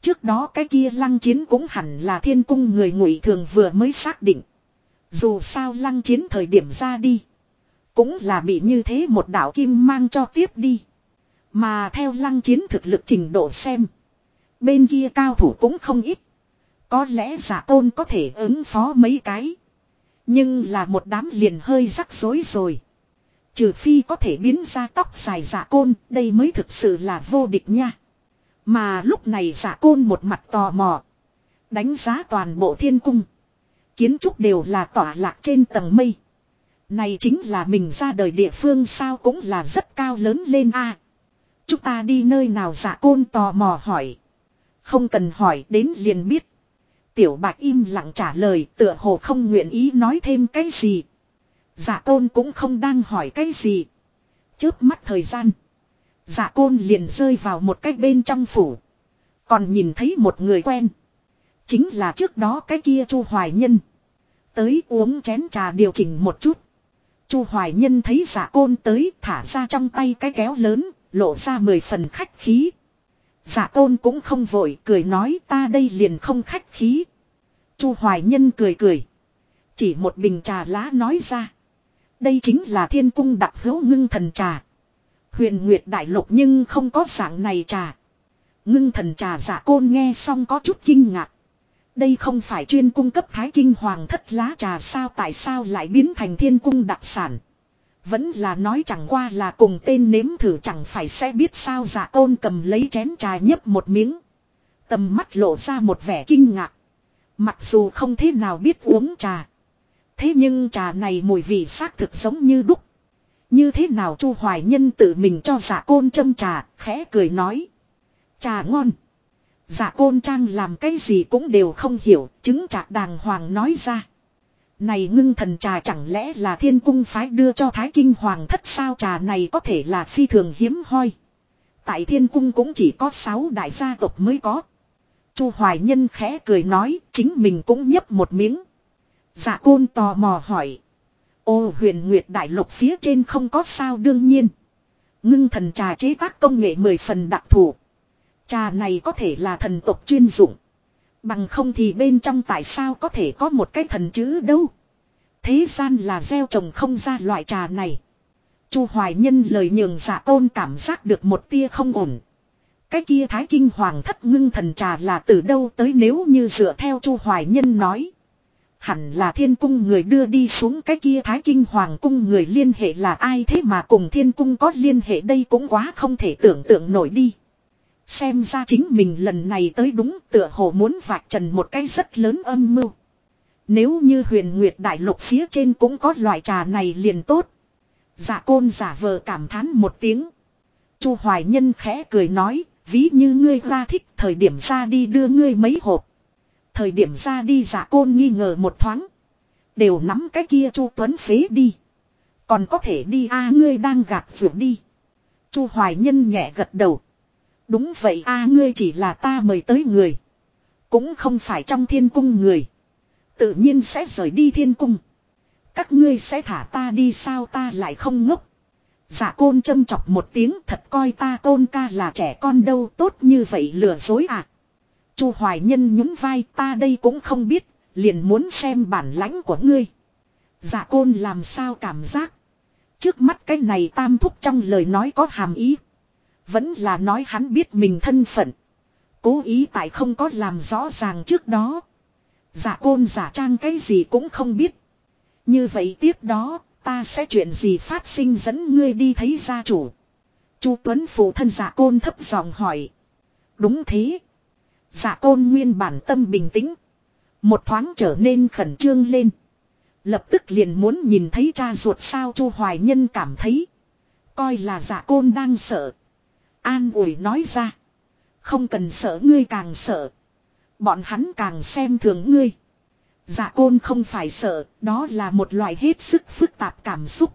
Trước đó cái kia lăng chiến cũng hẳn là thiên cung người ngụy thường vừa mới xác định. Dù sao lăng chiến thời điểm ra đi. Cũng là bị như thế một đạo kim mang cho tiếp đi. Mà theo lăng chiến thực lực trình độ xem. Bên kia cao thủ cũng không ít. Có lẽ giả tôn có thể ứng phó mấy cái. Nhưng là một đám liền hơi rắc rối rồi. Trừ phi có thể biến ra tóc dài giả côn, đây mới thực sự là vô địch nha. Mà lúc này giả côn một mặt tò mò. Đánh giá toàn bộ thiên cung. Kiến trúc đều là tỏa lạc trên tầng mây. Này chính là mình ra đời địa phương sao cũng là rất cao lớn lên a. chúng ta đi nơi nào giả côn tò mò hỏi. Không cần hỏi đến liền biết. Tiểu bạch im lặng trả lời tựa hồ không nguyện ý nói thêm cái gì. Giả côn cũng không đang hỏi cái gì. Chớp mắt thời gian. Giả côn liền rơi vào một cái bên trong phủ. Còn nhìn thấy một người quen. Chính là trước đó cái kia Chu Hoài Nhân. Tới uống chén trà điều chỉnh một chút. Chu Hoài Nhân thấy giả côn tới thả ra trong tay cái kéo lớn, lộ ra mười phần khách khí. Giả côn cũng không vội cười nói ta đây liền không khách khí. Chu Hoài Nhân cười cười. Chỉ một bình trà lá nói ra. Đây chính là thiên cung đặc hữu ngưng thần trà. Huyền Nguyệt Đại Lục nhưng không có dạng này trà. Ngưng thần trà giả côn nghe xong có chút kinh ngạc. Đây không phải chuyên cung cấp thái kinh hoàng thất lá trà sao tại sao lại biến thành thiên cung đặc sản. Vẫn là nói chẳng qua là cùng tên nếm thử chẳng phải sẽ biết sao dạ giả côn cầm lấy chén trà nhấp một miếng. Tầm mắt lộ ra một vẻ kinh ngạc. Mặc dù không thế nào biết uống trà. Thế nhưng trà này mùi vị xác thực giống như đúc. Như thế nào Chu Hoài Nhân tự mình cho giả côn châm trà, khẽ cười nói. Trà ngon. Dạ côn trang làm cái gì cũng đều không hiểu, chứng trạc đàng hoàng nói ra. Này ngưng thần trà chẳng lẽ là thiên cung phái đưa cho thái kinh hoàng thất sao trà này có thể là phi thường hiếm hoi. Tại thiên cung cũng chỉ có 6 đại gia tộc mới có. Chu Hoài Nhân khẽ cười nói chính mình cũng nhấp một miếng. Dạ côn tò mò hỏi. Ô huyền nguyệt đại lục phía trên không có sao đương nhiên. Ngưng thần trà chế tác công nghệ mười phần đặc thù. Trà này có thể là thần tộc chuyên dụng. Bằng không thì bên trong tại sao có thể có một cái thần chữ đâu. Thế gian là gieo trồng không ra loại trà này. Chu Hoài Nhân lời nhường giả tôn cảm giác được một tia không ổn. Cái kia thái kinh hoàng thất ngưng thần trà là từ đâu tới nếu như dựa theo Chu Hoài Nhân nói. Hẳn là thiên cung người đưa đi xuống cái kia thái kinh hoàng cung người liên hệ là ai thế mà cùng thiên cung có liên hệ đây cũng quá không thể tưởng tượng nổi đi. Xem ra chính mình lần này tới đúng tựa hồ muốn vạch trần một cái rất lớn âm mưu. Nếu như huyền nguyệt đại lục phía trên cũng có loại trà này liền tốt. Dạ côn giả vờ cảm thán một tiếng. Chu Hoài Nhân khẽ cười nói, ví như ngươi ra thích thời điểm ra đi đưa ngươi mấy hộp. Thời điểm ra đi giả côn nghi ngờ một thoáng. Đều nắm cái kia Chu Tuấn phế đi. Còn có thể đi a ngươi đang gạt vượt đi. Chu Hoài Nhân nhẹ gật đầu. Đúng vậy a ngươi chỉ là ta mời tới người. Cũng không phải trong thiên cung người. Tự nhiên sẽ rời đi thiên cung. Các ngươi sẽ thả ta đi sao ta lại không ngốc. Giả côn châm chọc một tiếng thật coi ta côn ca là trẻ con đâu tốt như vậy lừa dối à. Chu Hoài Nhân nhún vai ta đây cũng không biết, liền muốn xem bản lãnh của ngươi. Dạ côn làm sao cảm giác. Trước mắt cái này tam thúc trong lời nói có hàm ý. Vẫn là nói hắn biết mình thân phận. Cố ý tại không có làm rõ ràng trước đó. Giả côn giả trang cái gì cũng không biết. Như vậy tiếp đó, ta sẽ chuyện gì phát sinh dẫn ngươi đi thấy gia chủ. Chu Tuấn phụ thân giả côn thấp giọng hỏi. Đúng thế. Giả côn nguyên bản tâm bình tĩnh. Một thoáng trở nên khẩn trương lên. Lập tức liền muốn nhìn thấy cha ruột sao Chu Hoài Nhân cảm thấy. Coi là giả côn đang sợ. An ủi nói ra. Không cần sợ ngươi càng sợ. Bọn hắn càng xem thường ngươi. Dạ côn không phải sợ, đó là một loại hết sức phức tạp cảm xúc.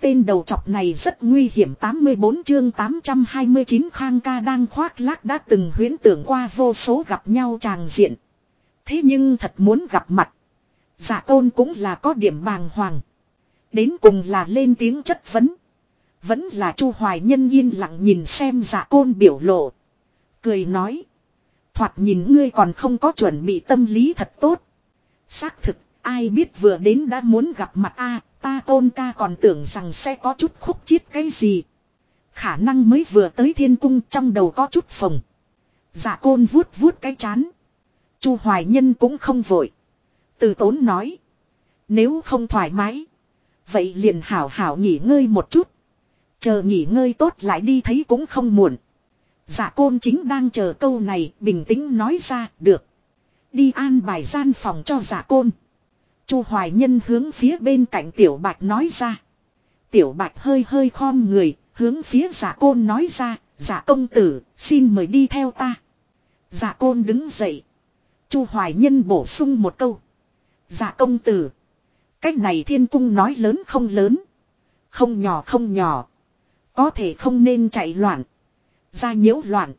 Tên đầu chọc này rất nguy hiểm 84 chương 829 Khang ca đang khoác lác đã từng huyễn tưởng qua vô số gặp nhau tràng diện. Thế nhưng thật muốn gặp mặt. Dạ Giả tôn cũng là có điểm bàng hoàng. Đến cùng là lên tiếng chất vấn. Vẫn là Chu Hoài Nhân yên lặng nhìn xem giả côn biểu lộ. Cười nói. Thoạt nhìn ngươi còn không có chuẩn bị tâm lý thật tốt. Xác thực, ai biết vừa đến đã muốn gặp mặt a ta tôn ca còn tưởng rằng sẽ có chút khúc chiết cái gì. Khả năng mới vừa tới thiên cung trong đầu có chút phồng. giả côn vuốt vuốt cái chán. Chu Hoài Nhân cũng không vội. Từ tốn nói. Nếu không thoải mái. Vậy liền hảo hảo nghỉ ngơi một chút. Chờ nghỉ ngơi tốt lại đi thấy cũng không muộn. Dạ côn chính đang chờ câu này bình tĩnh nói ra được. Đi an bài gian phòng cho dạ côn. Chu Hoài Nhân hướng phía bên cạnh Tiểu Bạch nói ra. Tiểu Bạch hơi hơi khom người, hướng phía giả côn nói ra, giả công tử, xin mời đi theo ta. Giả côn đứng dậy. Chu Hoài Nhân bổ sung một câu. Giả công tử. Cách này thiên cung nói lớn không lớn. Không nhỏ không nhỏ. Có thể không nên chạy loạn. Ra nhiễu loạn.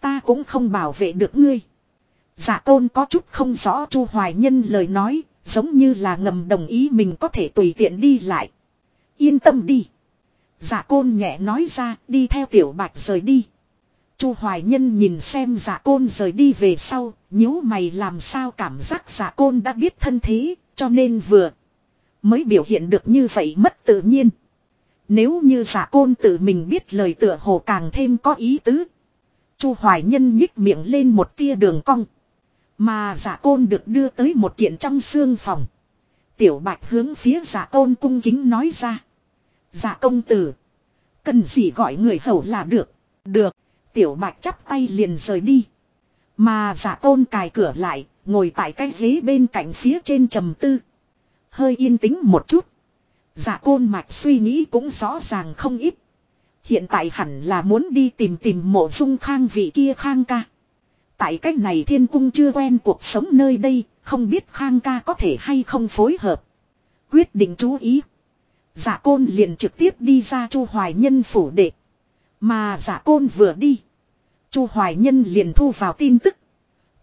Ta cũng không bảo vệ được ngươi. Giả tôn có chút không rõ Chu Hoài Nhân lời nói, giống như là ngầm đồng ý mình có thể tùy tiện đi lại. Yên tâm đi. Dạ giả côn nhẹ nói ra, đi theo tiểu bạch rời đi. Chu Hoài Nhân nhìn xem dạ giả côn rời đi về sau, nhíu mày làm sao cảm giác giả côn đã biết thân thế, cho nên vừa mới biểu hiện được như vậy mất tự nhiên. Nếu như giả côn tự mình biết lời tựa hồ càng thêm có ý tứ. Chu Hoài Nhân nhích miệng lên một tia đường cong. Mà giả côn được đưa tới một kiện trong xương phòng. Tiểu bạch hướng phía giả côn cung kính nói ra. Giả công tử. Cần gì gọi người hầu là được. Được. Tiểu bạch chắp tay liền rời đi. Mà giả tôn cài cửa lại, ngồi tại cái ghế bên cạnh phía trên trầm tư. Hơi yên tĩnh một chút dạ côn mạch suy nghĩ cũng rõ ràng không ít. Hiện tại hẳn là muốn đi tìm tìm mộ dung khang vị kia khang ca. Tại cách này thiên cung chưa quen cuộc sống nơi đây, không biết khang ca có thể hay không phối hợp. Quyết định chú ý. Giả côn liền trực tiếp đi ra chu hoài nhân phủ đệ. Mà giả côn vừa đi. chu hoài nhân liền thu vào tin tức.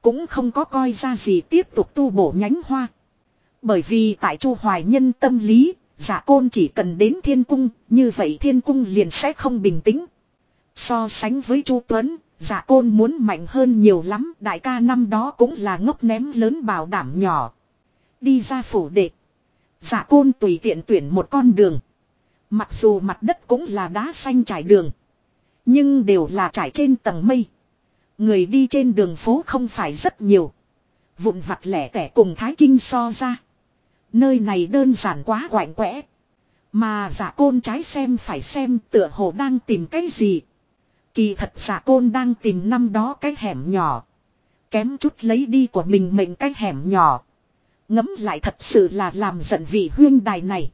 Cũng không có coi ra gì tiếp tục tu bổ nhánh hoa. Bởi vì tại chu hoài nhân tâm lý, giả côn chỉ cần đến thiên cung, như vậy thiên cung liền sẽ không bình tĩnh. So sánh với chu Tuấn, giả côn muốn mạnh hơn nhiều lắm, đại ca năm đó cũng là ngốc ném lớn bảo đảm nhỏ. Đi ra phủ đệ. giả côn tùy tiện tuyển một con đường. Mặc dù mặt đất cũng là đá xanh trải đường. Nhưng đều là trải trên tầng mây. Người đi trên đường phố không phải rất nhiều. Vụn vặt lẻ tẻ cùng Thái Kinh so ra. Nơi này đơn giản quá quạnh quẽ. Mà giả côn trái xem phải xem tựa hồ đang tìm cái gì. Kỳ thật giả côn đang tìm năm đó cái hẻm nhỏ. Kém chút lấy đi của mình mệnh cái hẻm nhỏ. Ngấm lại thật sự là làm giận vị huyên đài này.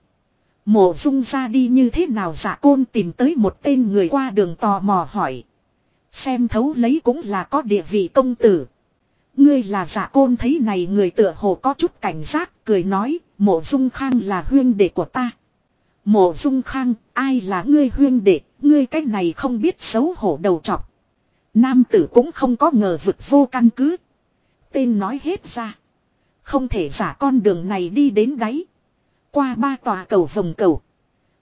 Mộ dung ra đi như thế nào giả côn tìm tới một tên người qua đường tò mò hỏi. Xem thấu lấy cũng là có địa vị công tử. Ngươi là giả côn thấy này người tựa hồ có chút cảnh giác, cười nói mộ dung khang là huyên đệ của ta. Mộ dung khang, ai là ngươi huyên đệ Ngươi cách này không biết xấu hổ đầu trọc. Nam tử cũng không có ngờ vực vô căn cứ. Tên nói hết ra. Không thể giả con đường này đi đến đáy. Qua ba tòa cầu vòng cầu.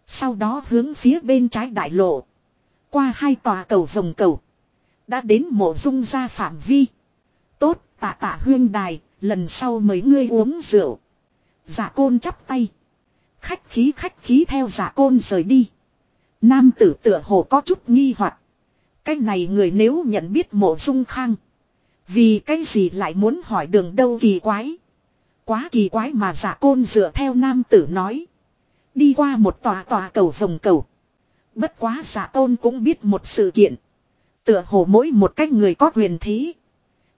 Sau đó hướng phía bên trái đại lộ. Qua hai tòa cầu vòng cầu. Đã đến mộ dung ra phạm vi. Tốt, tạ tạ huyên đài. Lần sau mấy ngươi uống rượu. Giả côn chắp tay. Khách khí khách khí theo giả côn rời đi. Nam tử tựa hồ có chút nghi hoặc. Cái này người nếu nhận biết mộ dung khang. Vì cái gì lại muốn hỏi đường đâu kỳ quái. Quá kỳ quái mà giả côn dựa theo nam tử nói. Đi qua một tòa tòa cầu vòng cầu. Bất quá giả côn cũng biết một sự kiện. Tựa hồ mỗi một cái người có quyền thí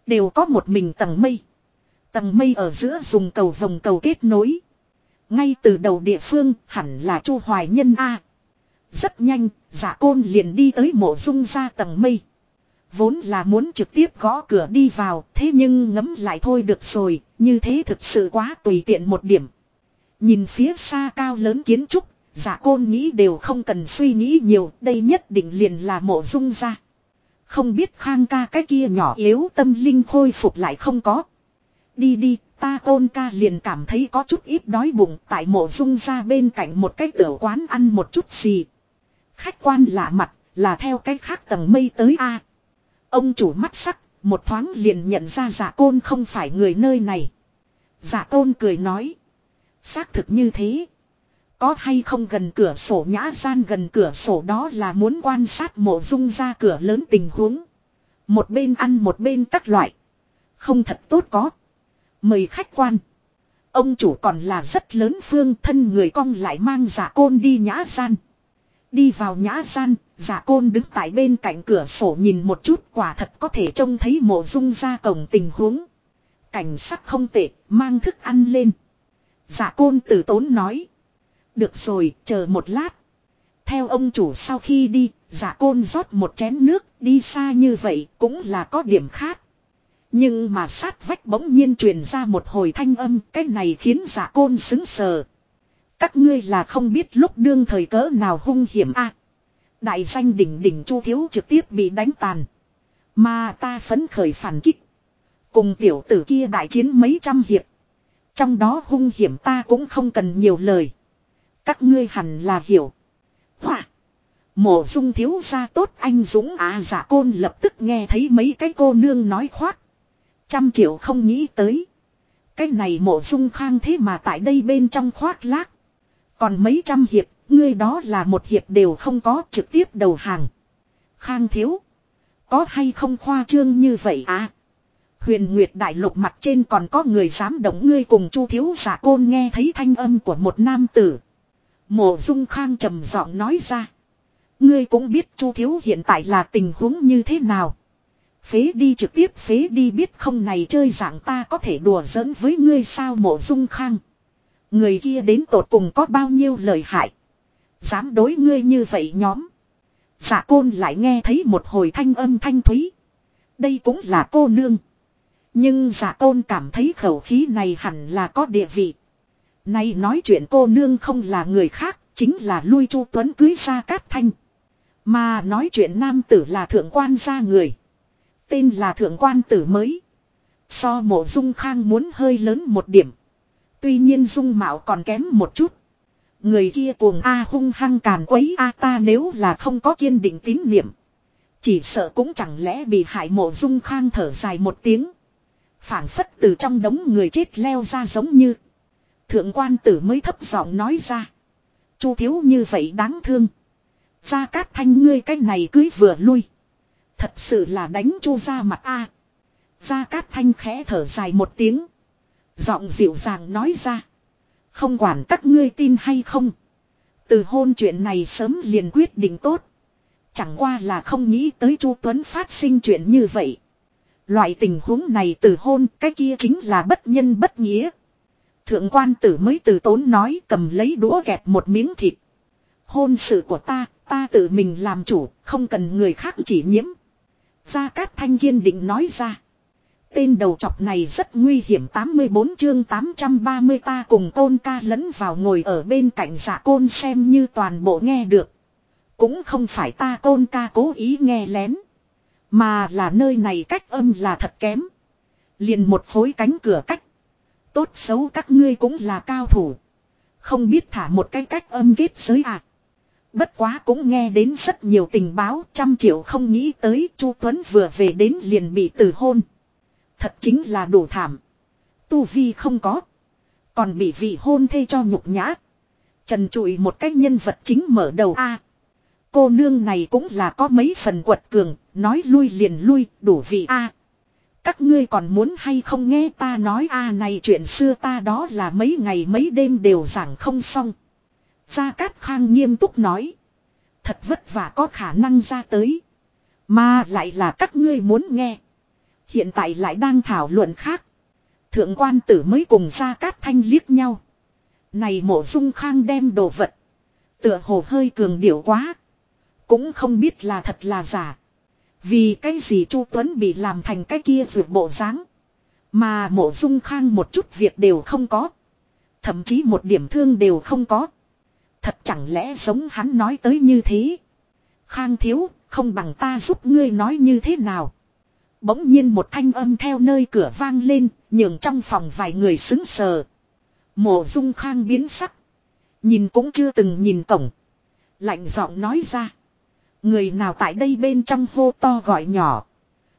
Đều có một mình tầng mây. Tầng mây ở giữa dùng cầu vòng cầu kết nối. Ngay từ đầu địa phương hẳn là Chu Hoài Nhân A. Rất nhanh, giả côn liền đi tới mộ dung ra tầng mây. Vốn là muốn trực tiếp gõ cửa đi vào, thế nhưng ngấm lại thôi được rồi, như thế thực sự quá tùy tiện một điểm. Nhìn phía xa cao lớn kiến trúc, Giả côn nghĩ đều không cần suy nghĩ nhiều, đây nhất định liền là mộ dung ra. Không biết khang ca cái kia nhỏ yếu tâm linh khôi phục lại không có. Đi đi, ta tôn ca liền cảm thấy có chút ít đói bụng tại mộ dung ra bên cạnh một cái tiểu quán ăn một chút gì. Khách quan lạ mặt, là theo cái khác tầng mây tới a Ông chủ mắt sắc, một thoáng liền nhận ra giả côn không phải người nơi này. Giả côn cười nói. Xác thực như thế. Có hay không gần cửa sổ nhã gian gần cửa sổ đó là muốn quan sát mộ dung ra cửa lớn tình huống. Một bên ăn một bên các loại. Không thật tốt có. Mời khách quan. Ông chủ còn là rất lớn phương thân người cong lại mang giả côn đi nhã gian. Đi vào nhã gian, giả côn đứng tại bên cạnh cửa sổ nhìn một chút quả thật có thể trông thấy mộ dung ra cổng tình huống. Cảnh sắc không tệ, mang thức ăn lên. Giả côn tử tốn nói. Được rồi, chờ một lát. Theo ông chủ sau khi đi, giả côn rót một chén nước, đi xa như vậy cũng là có điểm khác. Nhưng mà sát vách bỗng nhiên truyền ra một hồi thanh âm, cái này khiến giả côn xứng sờ. Các ngươi là không biết lúc đương thời cỡ nào hung hiểm a Đại danh đỉnh đỉnh chu thiếu trực tiếp bị đánh tàn. Mà ta phấn khởi phản kích. Cùng tiểu tử kia đại chiến mấy trăm hiệp. Trong đó hung hiểm ta cũng không cần nhiều lời. Các ngươi hẳn là hiểu. Hỏa. Mộ dung thiếu ra tốt anh Dũng à giả côn lập tức nghe thấy mấy cái cô nương nói khoác. Trăm triệu không nghĩ tới. Cái này mộ dung khang thế mà tại đây bên trong khoác lác. Còn mấy trăm hiệp, ngươi đó là một hiệp đều không có trực tiếp đầu hàng. Khang thiếu. Có hay không khoa trương như vậy à? Huyền Nguyệt Đại Lục mặt trên còn có người dám động ngươi cùng Chu thiếu giả côn nghe thấy thanh âm của một nam tử. Mộ Dung Khang trầm giọng nói ra. Ngươi cũng biết Chu thiếu hiện tại là tình huống như thế nào. Phế đi trực tiếp phế đi biết không này chơi dạng ta có thể đùa giỡn với ngươi sao Mộ Dung Khang. Người kia đến tột cùng có bao nhiêu lời hại. Dám đối ngươi như vậy nhóm. Giả côn lại nghe thấy một hồi thanh âm thanh thúy. Đây cũng là cô nương. Nhưng dạ giả tôn cảm thấy khẩu khí này hẳn là có địa vị. Nay nói chuyện cô nương không là người khác, chính là lui chu tuấn cưới ra cát thanh. Mà nói chuyện nam tử là thượng quan gia người. Tên là thượng quan tử mới. So mộ dung khang muốn hơi lớn một điểm. Tuy nhiên dung mạo còn kém một chút. Người kia cuồng A hung hăng càn quấy A ta nếu là không có kiên định tín niệm. Chỉ sợ cũng chẳng lẽ bị hại mộ dung khang thở dài một tiếng phảng phất từ trong đống người chết leo ra giống như. Thượng quan tử mới thấp giọng nói ra. Chu thiếu như vậy đáng thương. Gia cát thanh ngươi cái này cưới vừa lui. Thật sự là đánh chu ra mặt a. Gia cát thanh khẽ thở dài một tiếng. Giọng dịu dàng nói ra. Không quản các ngươi tin hay không. Từ hôn chuyện này sớm liền quyết định tốt. Chẳng qua là không nghĩ tới Chu Tuấn phát sinh chuyện như vậy. Loại tình huống này từ hôn cái kia chính là bất nhân bất nghĩa. Thượng quan tử mới từ tốn nói cầm lấy đũa gẹt một miếng thịt. Hôn sự của ta, ta tự mình làm chủ, không cần người khác chỉ nhiễm. Gia Cát Thanh kiên định nói ra. Tên đầu chọc này rất nguy hiểm 84 chương 830 ta cùng côn ca lẫn vào ngồi ở bên cạnh giả dạ côn xem như toàn bộ nghe được. Cũng không phải ta côn ca cố ý nghe lén. Mà là nơi này cách âm là thật kém. Liền một khối cánh cửa cách. Tốt xấu các ngươi cũng là cao thủ. Không biết thả một cái cách âm kết giới à. Bất quá cũng nghe đến rất nhiều tình báo trăm triệu không nghĩ tới Chu Tuấn vừa về đến liền bị tử hôn. Thật chính là đủ thảm. Tu Vi không có. Còn bị vị hôn thê cho nhục nhã. Trần trụi một cách nhân vật chính mở đầu A. Cô nương này cũng là có mấy phần quật cường, nói lui liền lui, đủ vị a. các ngươi còn muốn hay không nghe ta nói a này chuyện xưa ta đó là mấy ngày mấy đêm đều giảng không xong. Gia Cát Khang nghiêm túc nói. Thật vất vả có khả năng ra tới. Mà lại là các ngươi muốn nghe. Hiện tại lại đang thảo luận khác. Thượng quan tử mới cùng Gia Cát Thanh liếc nhau. Này mộ dung khang đem đồ vật. Tựa hồ hơi cường điệu quá. Cũng không biết là thật là giả. Vì cái gì Chu Tuấn bị làm thành cái kia vượt bộ dáng Mà mộ dung khang một chút việc đều không có. Thậm chí một điểm thương đều không có. Thật chẳng lẽ giống hắn nói tới như thế. Khang thiếu, không bằng ta giúp ngươi nói như thế nào. Bỗng nhiên một thanh âm theo nơi cửa vang lên, nhường trong phòng vài người xứng sờ. Mộ dung khang biến sắc. Nhìn cũng chưa từng nhìn cổng. Lạnh giọng nói ra. Người nào tại đây bên trong hô to gọi nhỏ.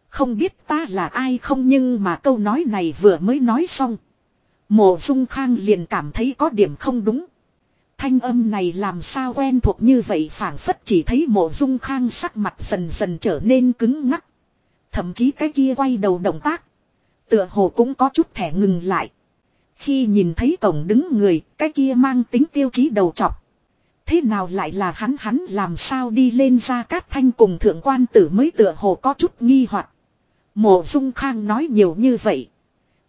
Không biết ta là ai không nhưng mà câu nói này vừa mới nói xong. Mộ dung khang liền cảm thấy có điểm không đúng. Thanh âm này làm sao quen thuộc như vậy phảng phất chỉ thấy mộ dung khang sắc mặt dần dần trở nên cứng ngắc. Thậm chí cái kia quay đầu động tác. Tựa hồ cũng có chút thẻ ngừng lại. Khi nhìn thấy tổng đứng người, cái kia mang tính tiêu chí đầu chọc. Thế nào lại là hắn hắn làm sao đi lên ra cát thanh cùng thượng quan tử mới tựa hồ có chút nghi hoặc Mộ dung khang nói nhiều như vậy.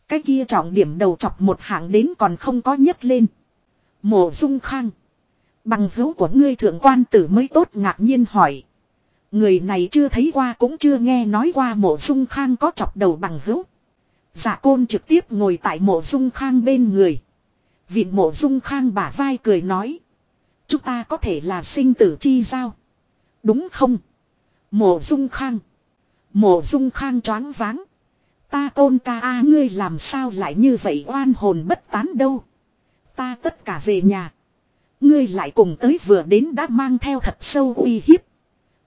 Cái kia trọng điểm đầu chọc một hạng đến còn không có nhấc lên. Mộ dung khang. Bằng hữu của ngươi thượng quan tử mới tốt ngạc nhiên hỏi. Người này chưa thấy qua cũng chưa nghe nói qua mộ dung khang có chọc đầu bằng hữu. Giả côn trực tiếp ngồi tại mộ dung khang bên người. Vịn mộ dung khang bả vai cười nói. Chúng ta có thể là sinh tử chi giao. Đúng không? Mộ dung khang. Mộ dung khang choáng váng. Ta côn ca a, ngươi làm sao lại như vậy oan hồn bất tán đâu. Ta tất cả về nhà. Ngươi lại cùng tới vừa đến đã mang theo thật sâu uy hiếp.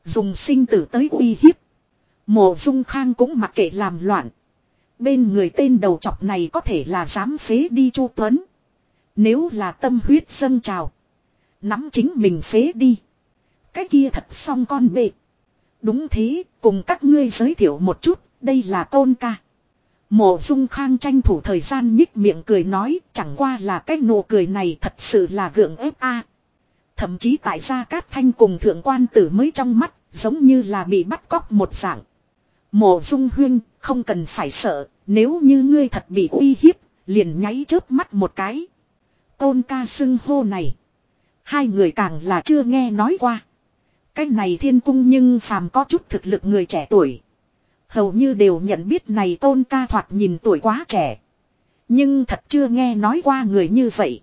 Dùng sinh tử tới uy hiếp. Mộ dung khang cũng mặc kệ làm loạn. Bên người tên đầu chọc này có thể là dám phế đi Chu Tuấn. Nếu là tâm huyết dâng trào. Nắm chính mình phế đi. Cái kia thật xong con bệ. Đúng thế, cùng các ngươi giới thiệu một chút, đây là tôn ca. Mộ dung khang tranh thủ thời gian nhích miệng cười nói, chẳng qua là cái nụ cười này thật sự là gượng ép a. Thậm chí tại gia cát thanh cùng thượng quan tử mới trong mắt, giống như là bị bắt cóc một dạng. Mộ dung huyên, không cần phải sợ, nếu như ngươi thật bị uy hiếp, liền nháy chớp mắt một cái. Tôn ca xưng hô này. Hai người càng là chưa nghe nói qua. Cái này thiên cung nhưng phàm có chút thực lực người trẻ tuổi. Hầu như đều nhận biết này tôn ca thoạt nhìn tuổi quá trẻ. Nhưng thật chưa nghe nói qua người như vậy.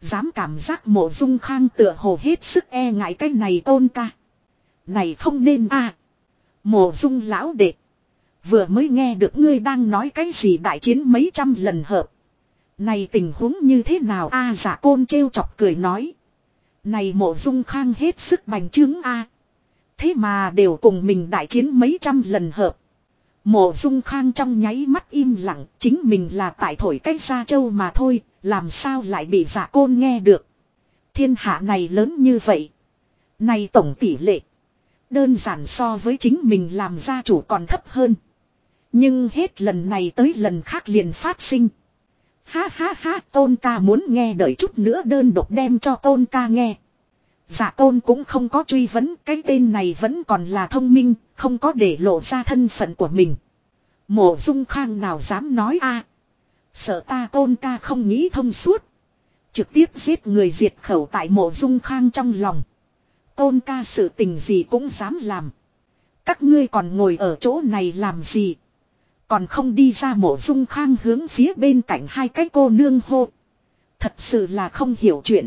Dám cảm giác mộ dung khang tựa hồ hết sức e ngại cái này tôn ca. Này không nên a à. Mộ dung lão đệ. Vừa mới nghe được ngươi đang nói cái gì đại chiến mấy trăm lần hợp. Này tình huống như thế nào a à, giả côn trêu chọc cười nói. Này mộ dung khang hết sức bành trướng a Thế mà đều cùng mình đại chiến mấy trăm lần hợp. Mộ dung khang trong nháy mắt im lặng, chính mình là tại thổi cách xa châu mà thôi, làm sao lại bị giả côn nghe được. Thiên hạ này lớn như vậy. Này tổng tỷ lệ. Đơn giản so với chính mình làm gia chủ còn thấp hơn. Nhưng hết lần này tới lần khác liền phát sinh. Ha ha ha, tôn ca muốn nghe đợi chút nữa đơn độc đem cho tôn ca nghe. Giả tôn cũng không có truy vấn, cái tên này vẫn còn là thông minh, không có để lộ ra thân phận của mình. Mộ dung khang nào dám nói a Sợ ta tôn ca không nghĩ thông suốt. Trực tiếp giết người diệt khẩu tại mộ dung khang trong lòng. Tôn ca sự tình gì cũng dám làm. Các ngươi còn ngồi ở chỗ này làm gì? Còn không đi ra mộ dung khang hướng phía bên cạnh hai cái cô nương hô. Thật sự là không hiểu chuyện.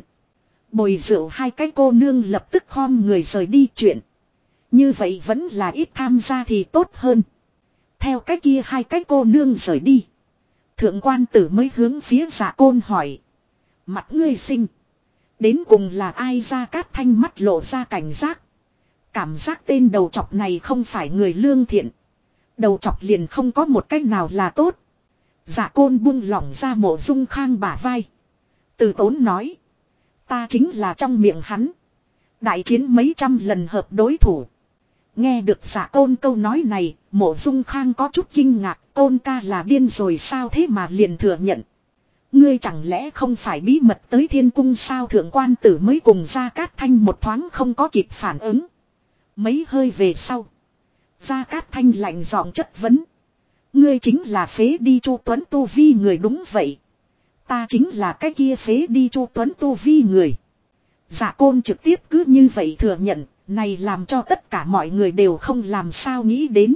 Bồi rượu hai cái cô nương lập tức khom người rời đi chuyện. Như vậy vẫn là ít tham gia thì tốt hơn. Theo cái kia hai cái cô nương rời đi. Thượng quan tử mới hướng phía giả côn hỏi. Mặt ngươi sinh. Đến cùng là ai ra cát thanh mắt lộ ra cảnh giác. Cảm giác tên đầu chọc này không phải người lương thiện. Đầu chọc liền không có một cách nào là tốt. Giả côn buông lỏng ra mộ dung khang bả vai. Từ tốn nói. Ta chính là trong miệng hắn. Đại chiến mấy trăm lần hợp đối thủ. Nghe được giả côn câu nói này, mộ dung khang có chút kinh ngạc, côn ca là điên rồi sao thế mà liền thừa nhận. Ngươi chẳng lẽ không phải bí mật tới thiên cung sao thượng quan tử mới cùng ra cát thanh một thoáng không có kịp phản ứng. Mấy hơi về sau. Gia Cát Thanh lạnh giọng chất vấn. Ngươi chính là phế đi Chu Tuấn Tu Vi người đúng vậy. Ta chính là cái kia phế đi Chu Tuấn Tu Vi người. Giả côn trực tiếp cứ như vậy thừa nhận, này làm cho tất cả mọi người đều không làm sao nghĩ đến.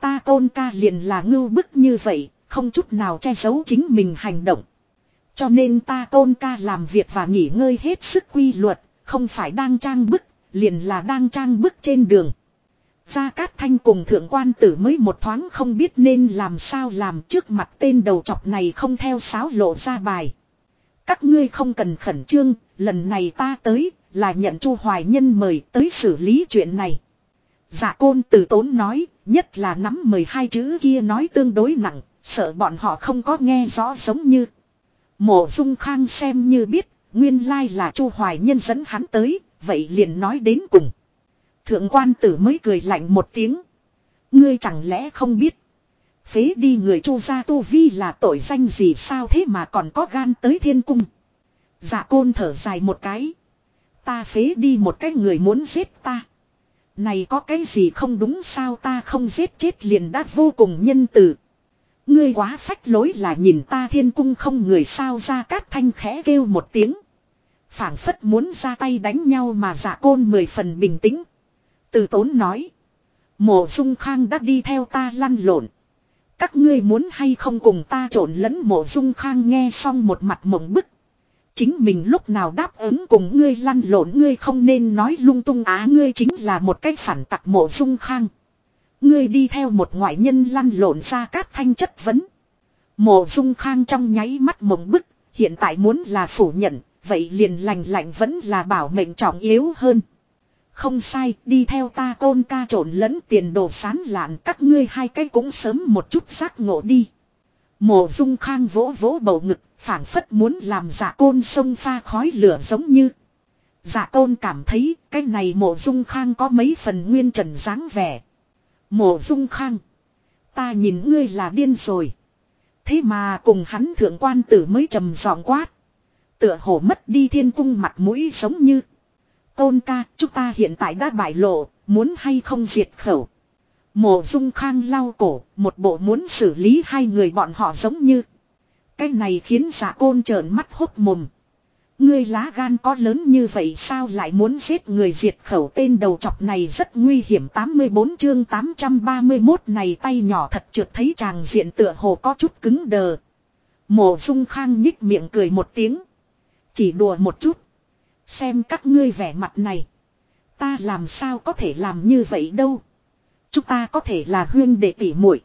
Ta côn ca liền là ngưu bức như vậy, không chút nào che giấu chính mình hành động. Cho nên ta tôn ca làm việc và nghỉ ngơi hết sức quy luật, không phải đang trang bức, liền là đang trang bức trên đường. Gia Cát Thanh cùng thượng quan tử mới một thoáng không biết nên làm sao làm trước mặt tên đầu chọc này không theo sáo lộ ra bài. Các ngươi không cần khẩn trương, lần này ta tới là nhận Chu Hoài Nhân mời tới xử lý chuyện này. Dạ côn từ tốn nói, nhất là nắm mời hai chữ kia nói tương đối nặng, sợ bọn họ không có nghe rõ giống như. Mộ Dung Khang xem như biết, nguyên lai là Chu Hoài Nhân dẫn hắn tới, vậy liền nói đến cùng. Thượng quan tử mới cười lạnh một tiếng. Ngươi chẳng lẽ không biết. Phế đi người chu gia tu vi là tội danh gì sao thế mà còn có gan tới thiên cung. Dạ côn thở dài một cái. Ta phế đi một cái người muốn giết ta. Này có cái gì không đúng sao ta không giết chết liền đã vô cùng nhân từ. Ngươi quá phách lối là nhìn ta thiên cung không người sao ra cát thanh khẽ kêu một tiếng. phảng phất muốn ra tay đánh nhau mà dạ côn mười phần bình tĩnh. Từ tốn nói. Mộ dung khang đã đi theo ta lăn lộn. Các ngươi muốn hay không cùng ta trộn lẫn mộ dung khang nghe xong một mặt mộng bức. Chính mình lúc nào đáp ứng cùng ngươi lăn lộn ngươi không nên nói lung tung á ngươi chính là một cái phản tặc mộ dung khang. Ngươi đi theo một ngoại nhân lăn lộn ra cát thanh chất vấn. Mộ dung khang trong nháy mắt mộng bức, hiện tại muốn là phủ nhận, vậy liền lành lạnh vẫn là bảo mệnh trọng yếu hơn. Không sai, đi theo ta côn ca trộn lẫn tiền đồ sán lạn các ngươi hai cái cũng sớm một chút giác ngộ đi. Mộ dung khang vỗ vỗ bầu ngực, phảng phất muốn làm giả côn sông pha khói lửa giống như. Giả côn cảm thấy cái này mộ dung khang có mấy phần nguyên trần dáng vẻ. Mộ dung khang. Ta nhìn ngươi là điên rồi. Thế mà cùng hắn thượng quan tử mới trầm giọng quát. Tựa hồ mất đi thiên cung mặt mũi giống như. Tôn ca, chúng ta hiện tại đã bại lộ, muốn hay không diệt khẩu. Mộ dung khang lau cổ, một bộ muốn xử lý hai người bọn họ giống như. Cái này khiến giả côn trợn mắt hốc mồm. Ngươi lá gan có lớn như vậy sao lại muốn giết người diệt khẩu tên đầu chọc này rất nguy hiểm 84 chương 831 này tay nhỏ thật trượt thấy chàng diện tựa hồ có chút cứng đờ. Mộ dung khang nhích miệng cười một tiếng. Chỉ đùa một chút. Xem các ngươi vẻ mặt này. Ta làm sao có thể làm như vậy đâu. Chúng ta có thể là huyên để tỉ muội.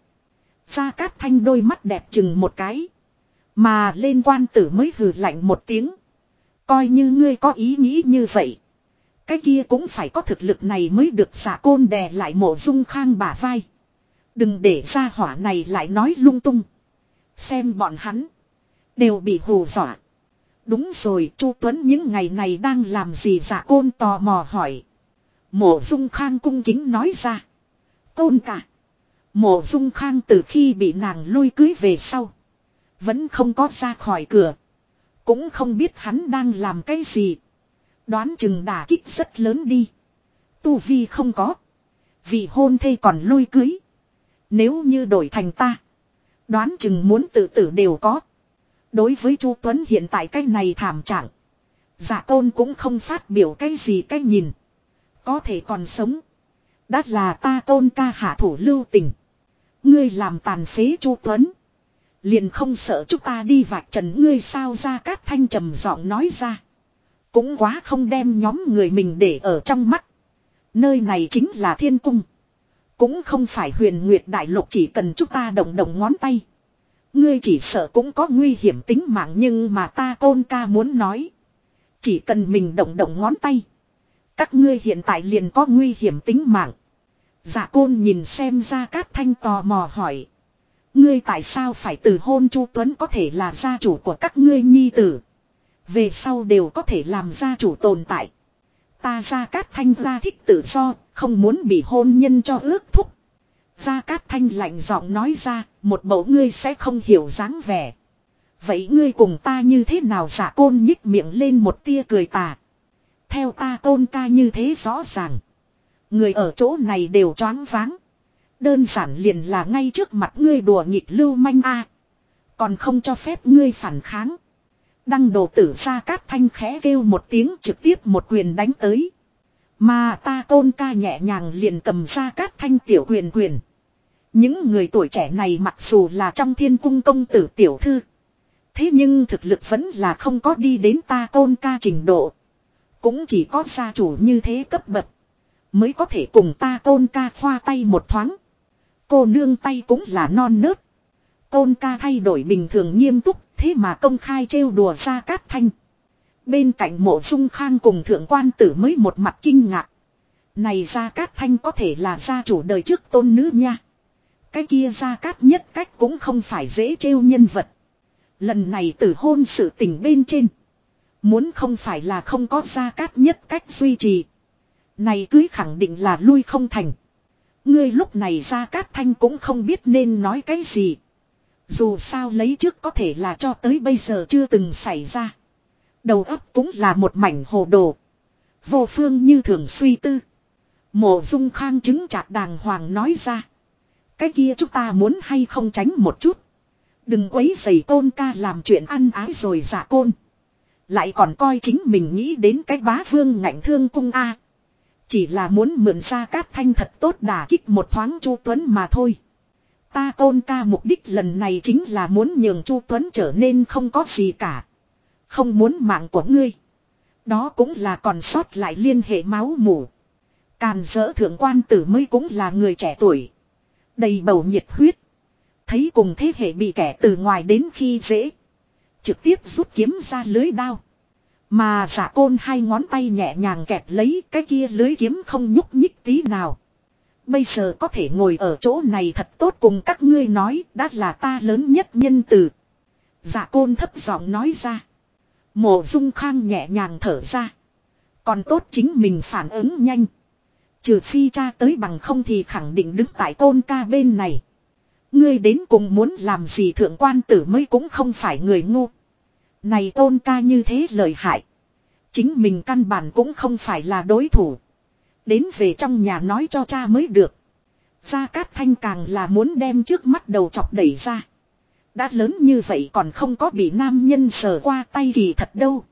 Gia Cát Thanh đôi mắt đẹp chừng một cái. Mà lên quan tử mới hừ lạnh một tiếng. Coi như ngươi có ý nghĩ như vậy. Cái kia cũng phải có thực lực này mới được giả côn đè lại mộ dung khang bả vai. Đừng để ra hỏa này lại nói lung tung. Xem bọn hắn. Đều bị hù dọa. Đúng rồi, Chu Tuấn những ngày này đang làm gì Dạ côn tò mò hỏi. Mộ Dung Khang cung kính nói ra. Côn cả. Mộ Dung Khang từ khi bị nàng lôi cưới về sau. Vẫn không có ra khỏi cửa. Cũng không biết hắn đang làm cái gì. Đoán chừng đả kích rất lớn đi. Tu Vi không có. Vì hôn thê còn lôi cưới. Nếu như đổi thành ta. Đoán chừng muốn tự tử đều có. Đối với Chu Tuấn hiện tại cái này thảm trạng. Giả tôn cũng không phát biểu cái gì cái nhìn. Có thể còn sống. Đã là ta tôn ca hạ thủ lưu tình. Ngươi làm tàn phế Chu Tuấn. Liền không sợ chúng ta đi vạch trần ngươi sao ra cát thanh trầm giọng nói ra. Cũng quá không đem nhóm người mình để ở trong mắt. Nơi này chính là thiên cung. Cũng không phải huyền nguyệt đại lục chỉ cần chúng ta động động ngón tay. Ngươi chỉ sợ cũng có nguy hiểm tính mạng nhưng mà ta côn ca muốn nói. Chỉ cần mình động động ngón tay. Các ngươi hiện tại liền có nguy hiểm tính mạng. Dạ côn nhìn xem ra cát thanh tò mò hỏi. Ngươi tại sao phải từ hôn Chu Tuấn có thể là gia chủ của các ngươi nhi tử. Về sau đều có thể làm gia chủ tồn tại. Ta ra cát thanh ra thích tự do, không muốn bị hôn nhân cho ước thúc. Gia Cát Thanh lạnh giọng nói ra, một mẫu ngươi sẽ không hiểu dáng vẻ. Vậy ngươi cùng ta như thế nào giả côn nhích miệng lên một tia cười tà. Theo ta tôn ca như thế rõ ràng. Người ở chỗ này đều choáng váng. Đơn giản liền là ngay trước mặt ngươi đùa nghịch lưu manh a Còn không cho phép ngươi phản kháng. Đăng đồ tử ra cát thanh khẽ kêu một tiếng trực tiếp một quyền đánh tới. Mà ta tôn ca nhẹ nhàng liền cầm ra cát thanh tiểu quyền quyền. Những người tuổi trẻ này mặc dù là trong thiên cung công tử tiểu thư. Thế nhưng thực lực vẫn là không có đi đến ta tôn ca trình độ. Cũng chỉ có gia chủ như thế cấp bậc. Mới có thể cùng ta tôn ca khoa tay một thoáng. Cô nương tay cũng là non nớt. Tôn ca thay đổi bình thường nghiêm túc, thế mà công khai trêu đùa ra cát thanh. Bên cạnh mộ dung khang cùng thượng quan tử mới một mặt kinh ngạc. Này gia cát thanh có thể là gia chủ đời trước tôn nữ nha. Cái kia gia cát nhất cách cũng không phải dễ trêu nhân vật. Lần này tử hôn sự tình bên trên. Muốn không phải là không có gia cát nhất cách duy trì. Này cưới khẳng định là lui không thành. Ngươi lúc này gia cát thanh cũng không biết nên nói cái gì. Dù sao lấy trước có thể là cho tới bây giờ chưa từng xảy ra. Đầu óc cũng là một mảnh hồ đồ. Vô phương như thường suy tư. Mộ dung khang chứng chạc đàng hoàng nói ra. Cái kia chúng ta muốn hay không tránh một chút. Đừng quấy giày tôn ca làm chuyện ăn ái rồi giả côn. Lại còn coi chính mình nghĩ đến cái bá vương ngạnh thương cung A. Chỉ là muốn mượn ra cát thanh thật tốt đà kích một thoáng Chu Tuấn mà thôi. Ta tôn ca mục đích lần này chính là muốn nhường Chu Tuấn trở nên không có gì cả. Không muốn mạng của ngươi. Đó cũng là còn sót lại liên hệ máu mủ. Càn dỡ thượng quan tử mới cũng là người trẻ tuổi. Đầy bầu nhiệt huyết. Thấy cùng thế hệ bị kẻ từ ngoài đến khi dễ. Trực tiếp rút kiếm ra lưới đao. Mà giả côn hai ngón tay nhẹ nhàng kẹp lấy cái kia lưới kiếm không nhúc nhích tí nào. Bây giờ có thể ngồi ở chỗ này thật tốt cùng các ngươi nói, đã là ta lớn nhất nhân từ. Giả côn thấp giọng nói ra. Mộ dung khang nhẹ nhàng thở ra. Còn tốt chính mình phản ứng nhanh. Trừ phi cha tới bằng không thì khẳng định đứng tại tôn ca bên này. Ngươi đến cùng muốn làm gì thượng quan tử mới cũng không phải người ngu. Này tôn ca như thế lời hại. Chính mình căn bản cũng không phải là đối thủ. Đến về trong nhà nói cho cha mới được. Gia Cát Thanh càng là muốn đem trước mắt đầu chọc đẩy ra. Đã lớn như vậy còn không có bị nam nhân sờ qua tay kỳ thật đâu.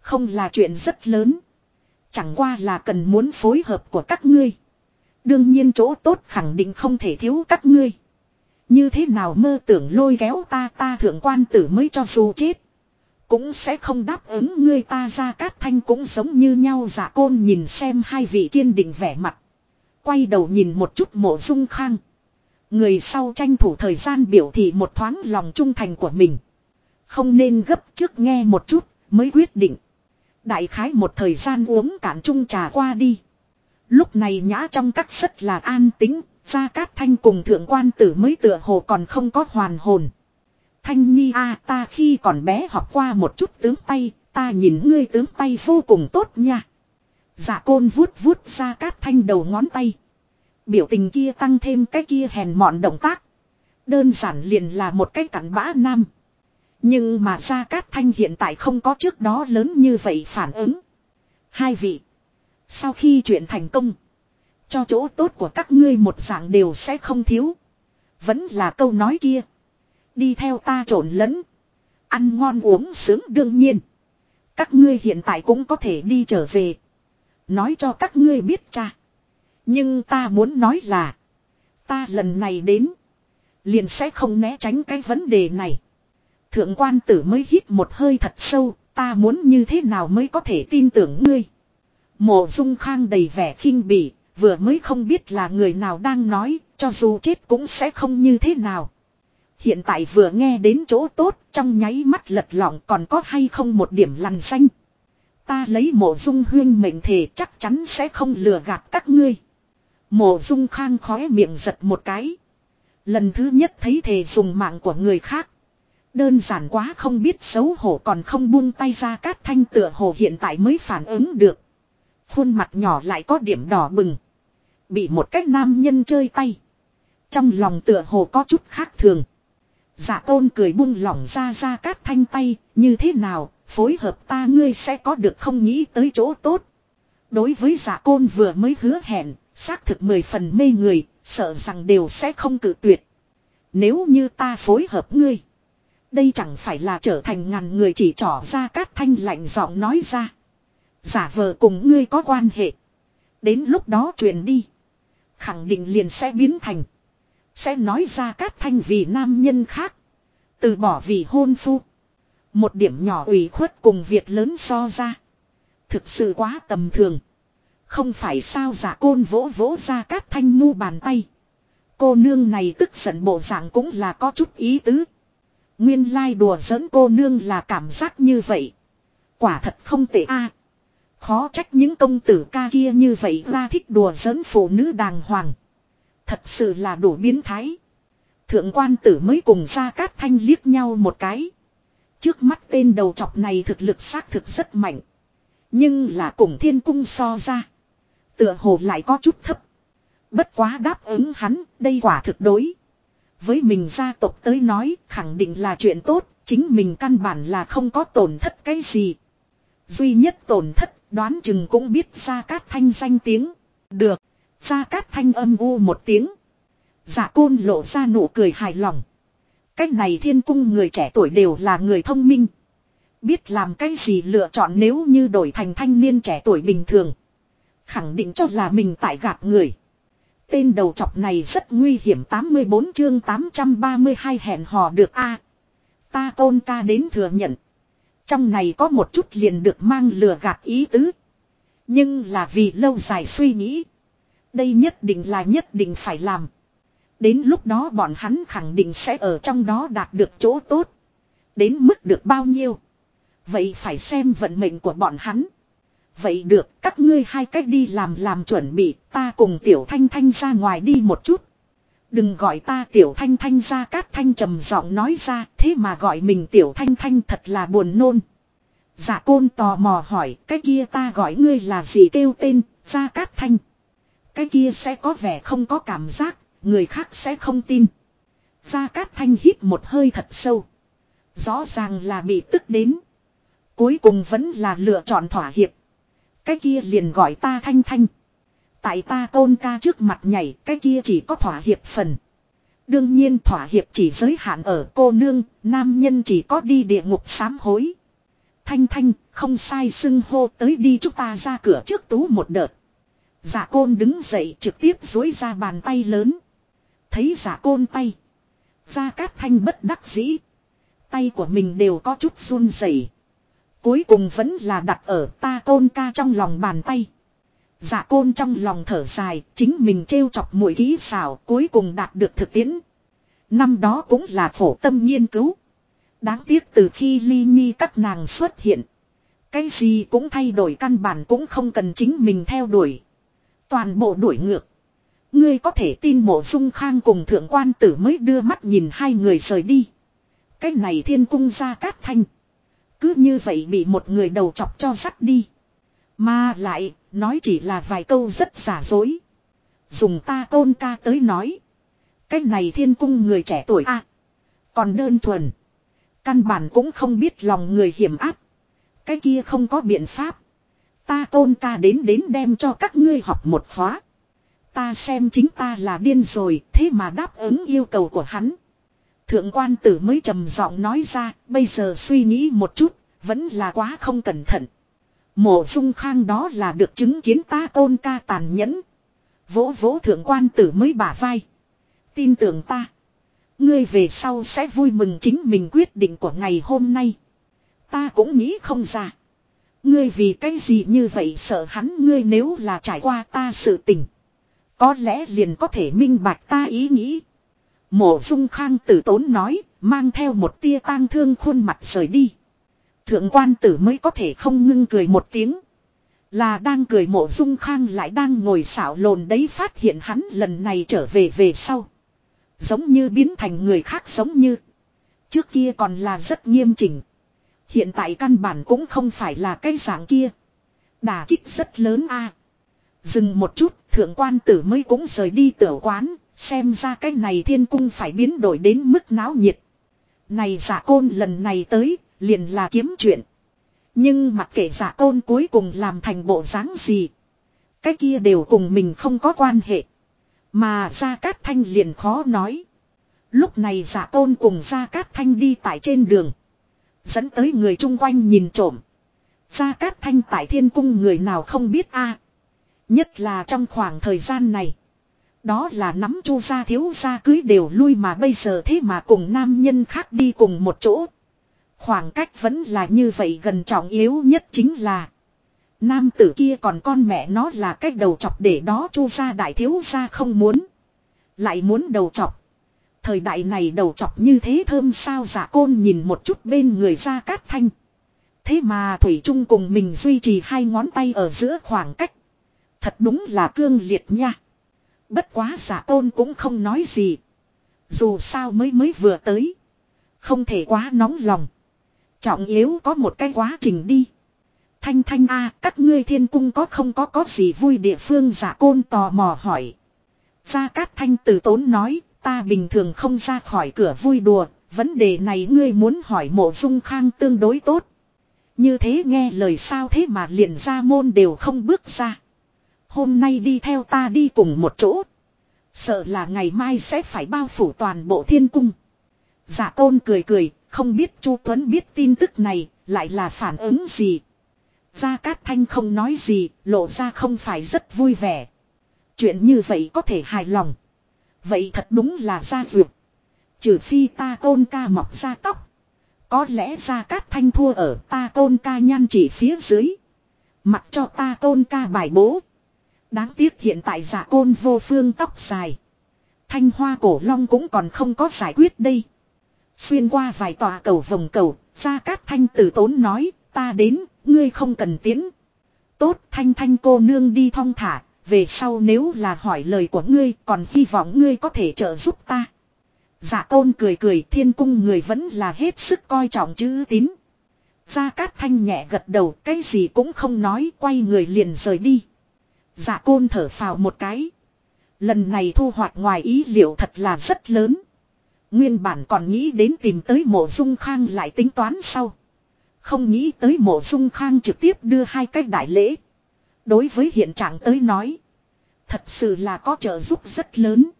Không là chuyện rất lớn. Chẳng qua là cần muốn phối hợp của các ngươi. Đương nhiên chỗ tốt khẳng định không thể thiếu các ngươi. Như thế nào mơ tưởng lôi kéo ta ta thượng quan tử mới cho dù chết. Cũng sẽ không đáp ứng ngươi ta ra cát thanh cũng giống như nhau giả côn nhìn xem hai vị kiên định vẻ mặt. Quay đầu nhìn một chút mộ dung khang. Người sau tranh thủ thời gian biểu thị một thoáng lòng trung thành của mình. Không nên gấp trước nghe một chút mới quyết định. Đại khái một thời gian uống cạn chung trà qua đi. Lúc này nhã trong các rất là an tính, Gia Cát Thanh cùng thượng quan tử mới tựa hồ còn không có hoàn hồn. Thanh Nhi a ta khi còn bé học qua một chút tướng tay, ta nhìn ngươi tướng tay vô cùng tốt nha. Dạ côn vuốt vuốt Gia Cát Thanh đầu ngón tay. Biểu tình kia tăng thêm cái kia hèn mọn động tác. Đơn giản liền là một cái cặn bã nam. Nhưng mà Gia Cát Thanh hiện tại không có trước đó lớn như vậy phản ứng. Hai vị. Sau khi chuyện thành công. Cho chỗ tốt của các ngươi một dạng đều sẽ không thiếu. Vẫn là câu nói kia. Đi theo ta trộn lẫn. Ăn ngon uống sướng đương nhiên. Các ngươi hiện tại cũng có thể đi trở về. Nói cho các ngươi biết cha. Nhưng ta muốn nói là. Ta lần này đến. Liền sẽ không né tránh cái vấn đề này. Thượng quan tử mới hít một hơi thật sâu. Ta muốn như thế nào mới có thể tin tưởng ngươi. Mộ dung khang đầy vẻ khinh bỉ. Vừa mới không biết là người nào đang nói. Cho dù chết cũng sẽ không như thế nào. Hiện tại vừa nghe đến chỗ tốt, trong nháy mắt lật lỏng còn có hay không một điểm lằn xanh. Ta lấy mộ dung huyên mệnh thể chắc chắn sẽ không lừa gạt các ngươi. Mộ dung khang khóe miệng giật một cái. Lần thứ nhất thấy thề dùng mạng của người khác. Đơn giản quá không biết xấu hổ còn không buông tay ra cát thanh tựa hồ hiện tại mới phản ứng được. Khuôn mặt nhỏ lại có điểm đỏ bừng. Bị một cách nam nhân chơi tay. Trong lòng tựa hồ có chút khác thường. Dạ tôn cười buông lỏng ra ra cát thanh tay, như thế nào, phối hợp ta ngươi sẽ có được không nghĩ tới chỗ tốt. Đối với dạ côn vừa mới hứa hẹn, xác thực mười phần mê người, sợ rằng đều sẽ không cự tuyệt. Nếu như ta phối hợp ngươi, đây chẳng phải là trở thành ngàn người chỉ trỏ ra cát thanh lạnh giọng nói ra. Giả vờ cùng ngươi có quan hệ. Đến lúc đó truyền đi. Khẳng định liền sẽ biến thành. Sẽ nói ra cát thanh vì nam nhân khác. Từ bỏ vì hôn phu. Một điểm nhỏ ủy khuất cùng việc lớn so ra. Thực sự quá tầm thường. Không phải sao giả côn vỗ vỗ ra cát thanh mu bàn tay. Cô nương này tức giận bộ dạng cũng là có chút ý tứ. Nguyên lai đùa giỡn cô nương là cảm giác như vậy. Quả thật không tệ a. Khó trách những công tử ca kia như vậy ra thích đùa giỡn phụ nữ đàng hoàng. Thật sự là đủ biến thái. Thượng quan tử mới cùng ra cát thanh liếc nhau một cái. Trước mắt tên đầu chọc này thực lực xác thực rất mạnh. Nhưng là cùng thiên cung so ra. Tựa hồ lại có chút thấp. Bất quá đáp ứng hắn, đây quả thực đối. Với mình gia tộc tới nói, khẳng định là chuyện tốt, chính mình căn bản là không có tổn thất cái gì. Duy nhất tổn thất, đoán chừng cũng biết Gia Cát Thanh danh tiếng. Được, Gia Cát Thanh âm u một tiếng. giả côn lộ ra nụ cười hài lòng. Cách này thiên cung người trẻ tuổi đều là người thông minh. Biết làm cái gì lựa chọn nếu như đổi thành thanh niên trẻ tuổi bình thường. Khẳng định cho là mình tại gạt người. Tên đầu chọc này rất nguy hiểm 84 chương 832 hẹn hò được a Ta tôn ca đến thừa nhận. Trong này có một chút liền được mang lừa gạt ý tứ. Nhưng là vì lâu dài suy nghĩ. Đây nhất định là nhất định phải làm. Đến lúc đó bọn hắn khẳng định sẽ ở trong đó đạt được chỗ tốt. Đến mức được bao nhiêu. Vậy phải xem vận mệnh của bọn hắn. Vậy được, các ngươi hai cách đi làm làm chuẩn bị, ta cùng Tiểu Thanh Thanh ra ngoài đi một chút. Đừng gọi ta Tiểu Thanh Thanh ra cát thanh trầm giọng nói ra, thế mà gọi mình Tiểu Thanh Thanh thật là buồn nôn. giả côn tò mò hỏi, cái kia ta gọi ngươi là gì kêu tên, ra cát thanh. Cái kia sẽ có vẻ không có cảm giác, người khác sẽ không tin. Gia Cát Thanh hít một hơi thật sâu. Rõ ràng là bị tức đến. Cuối cùng vẫn là lựa chọn thỏa hiệp. Cái kia liền gọi ta thanh thanh. Tại ta tôn ca trước mặt nhảy cái kia chỉ có thỏa hiệp phần. Đương nhiên thỏa hiệp chỉ giới hạn ở cô nương, nam nhân chỉ có đi địa ngục sám hối. Thanh thanh, không sai xưng hô tới đi chúng ta ra cửa trước tú một đợt. Giả côn đứng dậy trực tiếp dối ra bàn tay lớn. Thấy giả côn tay. Gia Cát Thanh bất đắc dĩ. Tay của mình đều có chút run rẩy. Cuối cùng vẫn là đặt ở ta côn ca trong lòng bàn tay. Dạ côn trong lòng thở dài, chính mình trêu chọc mũi ký xảo cuối cùng đạt được thực tiễn. Năm đó cũng là phổ tâm nghiên cứu. Đáng tiếc từ khi ly nhi các nàng xuất hiện. Cái gì cũng thay đổi căn bản cũng không cần chính mình theo đuổi. Toàn bộ đuổi ngược. Ngươi có thể tin mộ dung khang cùng thượng quan tử mới đưa mắt nhìn hai người rời đi. Cái này thiên cung ra cát thanh. Cứ như vậy bị một người đầu chọc cho sắt đi. Mà lại, nói chỉ là vài câu rất giả dối. Dùng ta tôn ca tới nói. Cái này thiên cung người trẻ tuổi a Còn đơn thuần. Căn bản cũng không biết lòng người hiểm áp. Cái kia không có biện pháp. Ta tôn ca đến đến đem cho các ngươi học một khóa. Ta xem chính ta là điên rồi, thế mà đáp ứng yêu cầu của hắn. Thượng quan tử mới trầm giọng nói ra, bây giờ suy nghĩ một chút, vẫn là quá không cẩn thận. Mộ dung khang đó là được chứng kiến ta tôn ca tàn nhẫn. Vỗ vỗ thượng quan tử mới bả vai. Tin tưởng ta. Ngươi về sau sẽ vui mừng chính mình quyết định của ngày hôm nay. Ta cũng nghĩ không ra. Ngươi vì cái gì như vậy sợ hắn ngươi nếu là trải qua ta sự tình. Có lẽ liền có thể minh bạch ta ý nghĩ. Mộ dung khang tử tốn nói, mang theo một tia tang thương khuôn mặt rời đi. Thượng quan tử mới có thể không ngưng cười một tiếng. Là đang cười mộ dung khang lại đang ngồi xảo lồn đấy phát hiện hắn lần này trở về về sau. Giống như biến thành người khác giống như. Trước kia còn là rất nghiêm chỉnh. Hiện tại căn bản cũng không phải là cái dạng kia. Đà kích rất lớn a. Dừng một chút, thượng quan tử mới cũng rời đi tiểu quán, xem ra cái này thiên cung phải biến đổi đến mức náo nhiệt. Này giả côn lần này tới, liền là kiếm chuyện. Nhưng mặc kệ giả côn cuối cùng làm thành bộ dáng gì. Cái kia đều cùng mình không có quan hệ. Mà Gia Cát Thanh liền khó nói. Lúc này giả tôn cùng Gia Cát Thanh đi tại trên đường. Dẫn tới người chung quanh nhìn trộm. Gia Cát Thanh tại thiên cung người nào không biết a Nhất là trong khoảng thời gian này. Đó là nắm chu gia thiếu gia cưới đều lui mà bây giờ thế mà cùng nam nhân khác đi cùng một chỗ. Khoảng cách vẫn là như vậy gần trọng yếu nhất chính là. Nam tử kia còn con mẹ nó là cách đầu chọc để đó chu gia đại thiếu gia không muốn. Lại muốn đầu chọc. Thời đại này đầu chọc như thế thơm sao giả côn nhìn một chút bên người ra cát thanh. Thế mà Thủy Trung cùng mình duy trì hai ngón tay ở giữa khoảng cách. Thật đúng là cương liệt nha. Bất quá giả tôn cũng không nói gì. Dù sao mới mới vừa tới. Không thể quá nóng lòng. Trọng yếu có một cái quá trình đi. Thanh thanh a các ngươi thiên cung có không có có gì vui địa phương giả côn tò mò hỏi. Gia Cát Thanh từ tốn nói, ta bình thường không ra khỏi cửa vui đùa, vấn đề này ngươi muốn hỏi mộ dung khang tương đối tốt. Như thế nghe lời sao thế mà liền ra môn đều không bước ra. Hôm nay đi theo ta đi cùng một chỗ. Sợ là ngày mai sẽ phải bao phủ toàn bộ thiên cung. Giả tôn cười cười, không biết Chu Tuấn biết tin tức này, lại là phản ứng gì. Gia Cát Thanh không nói gì, lộ ra không phải rất vui vẻ. Chuyện như vậy có thể hài lòng. Vậy thật đúng là gia dược. Trừ phi ta tôn ca mọc ra tóc. Có lẽ Gia Cát Thanh thua ở ta tôn ca nhan chỉ phía dưới. Mặc cho ta tôn ca bài bố. Đáng tiếc hiện tại giả côn vô phương tóc dài. Thanh hoa cổ long cũng còn không có giải quyết đây. Xuyên qua vài tòa cầu vòng cầu, Gia Cát Thanh tử tốn nói, ta đến, ngươi không cần tiến. Tốt Thanh Thanh cô nương đi thong thả, về sau nếu là hỏi lời của ngươi còn hy vọng ngươi có thể trợ giúp ta. Giả tôn cười cười thiên cung người vẫn là hết sức coi trọng chữ tín. Gia Cát Thanh nhẹ gật đầu cái gì cũng không nói quay người liền rời đi dạ côn thở phào một cái. Lần này thu hoạch ngoài ý liệu thật là rất lớn. Nguyên bản còn nghĩ đến tìm tới mộ dung khang lại tính toán sau. Không nghĩ tới mộ dung khang trực tiếp đưa hai cách đại lễ. Đối với hiện trạng tới nói. Thật sự là có trợ giúp rất lớn.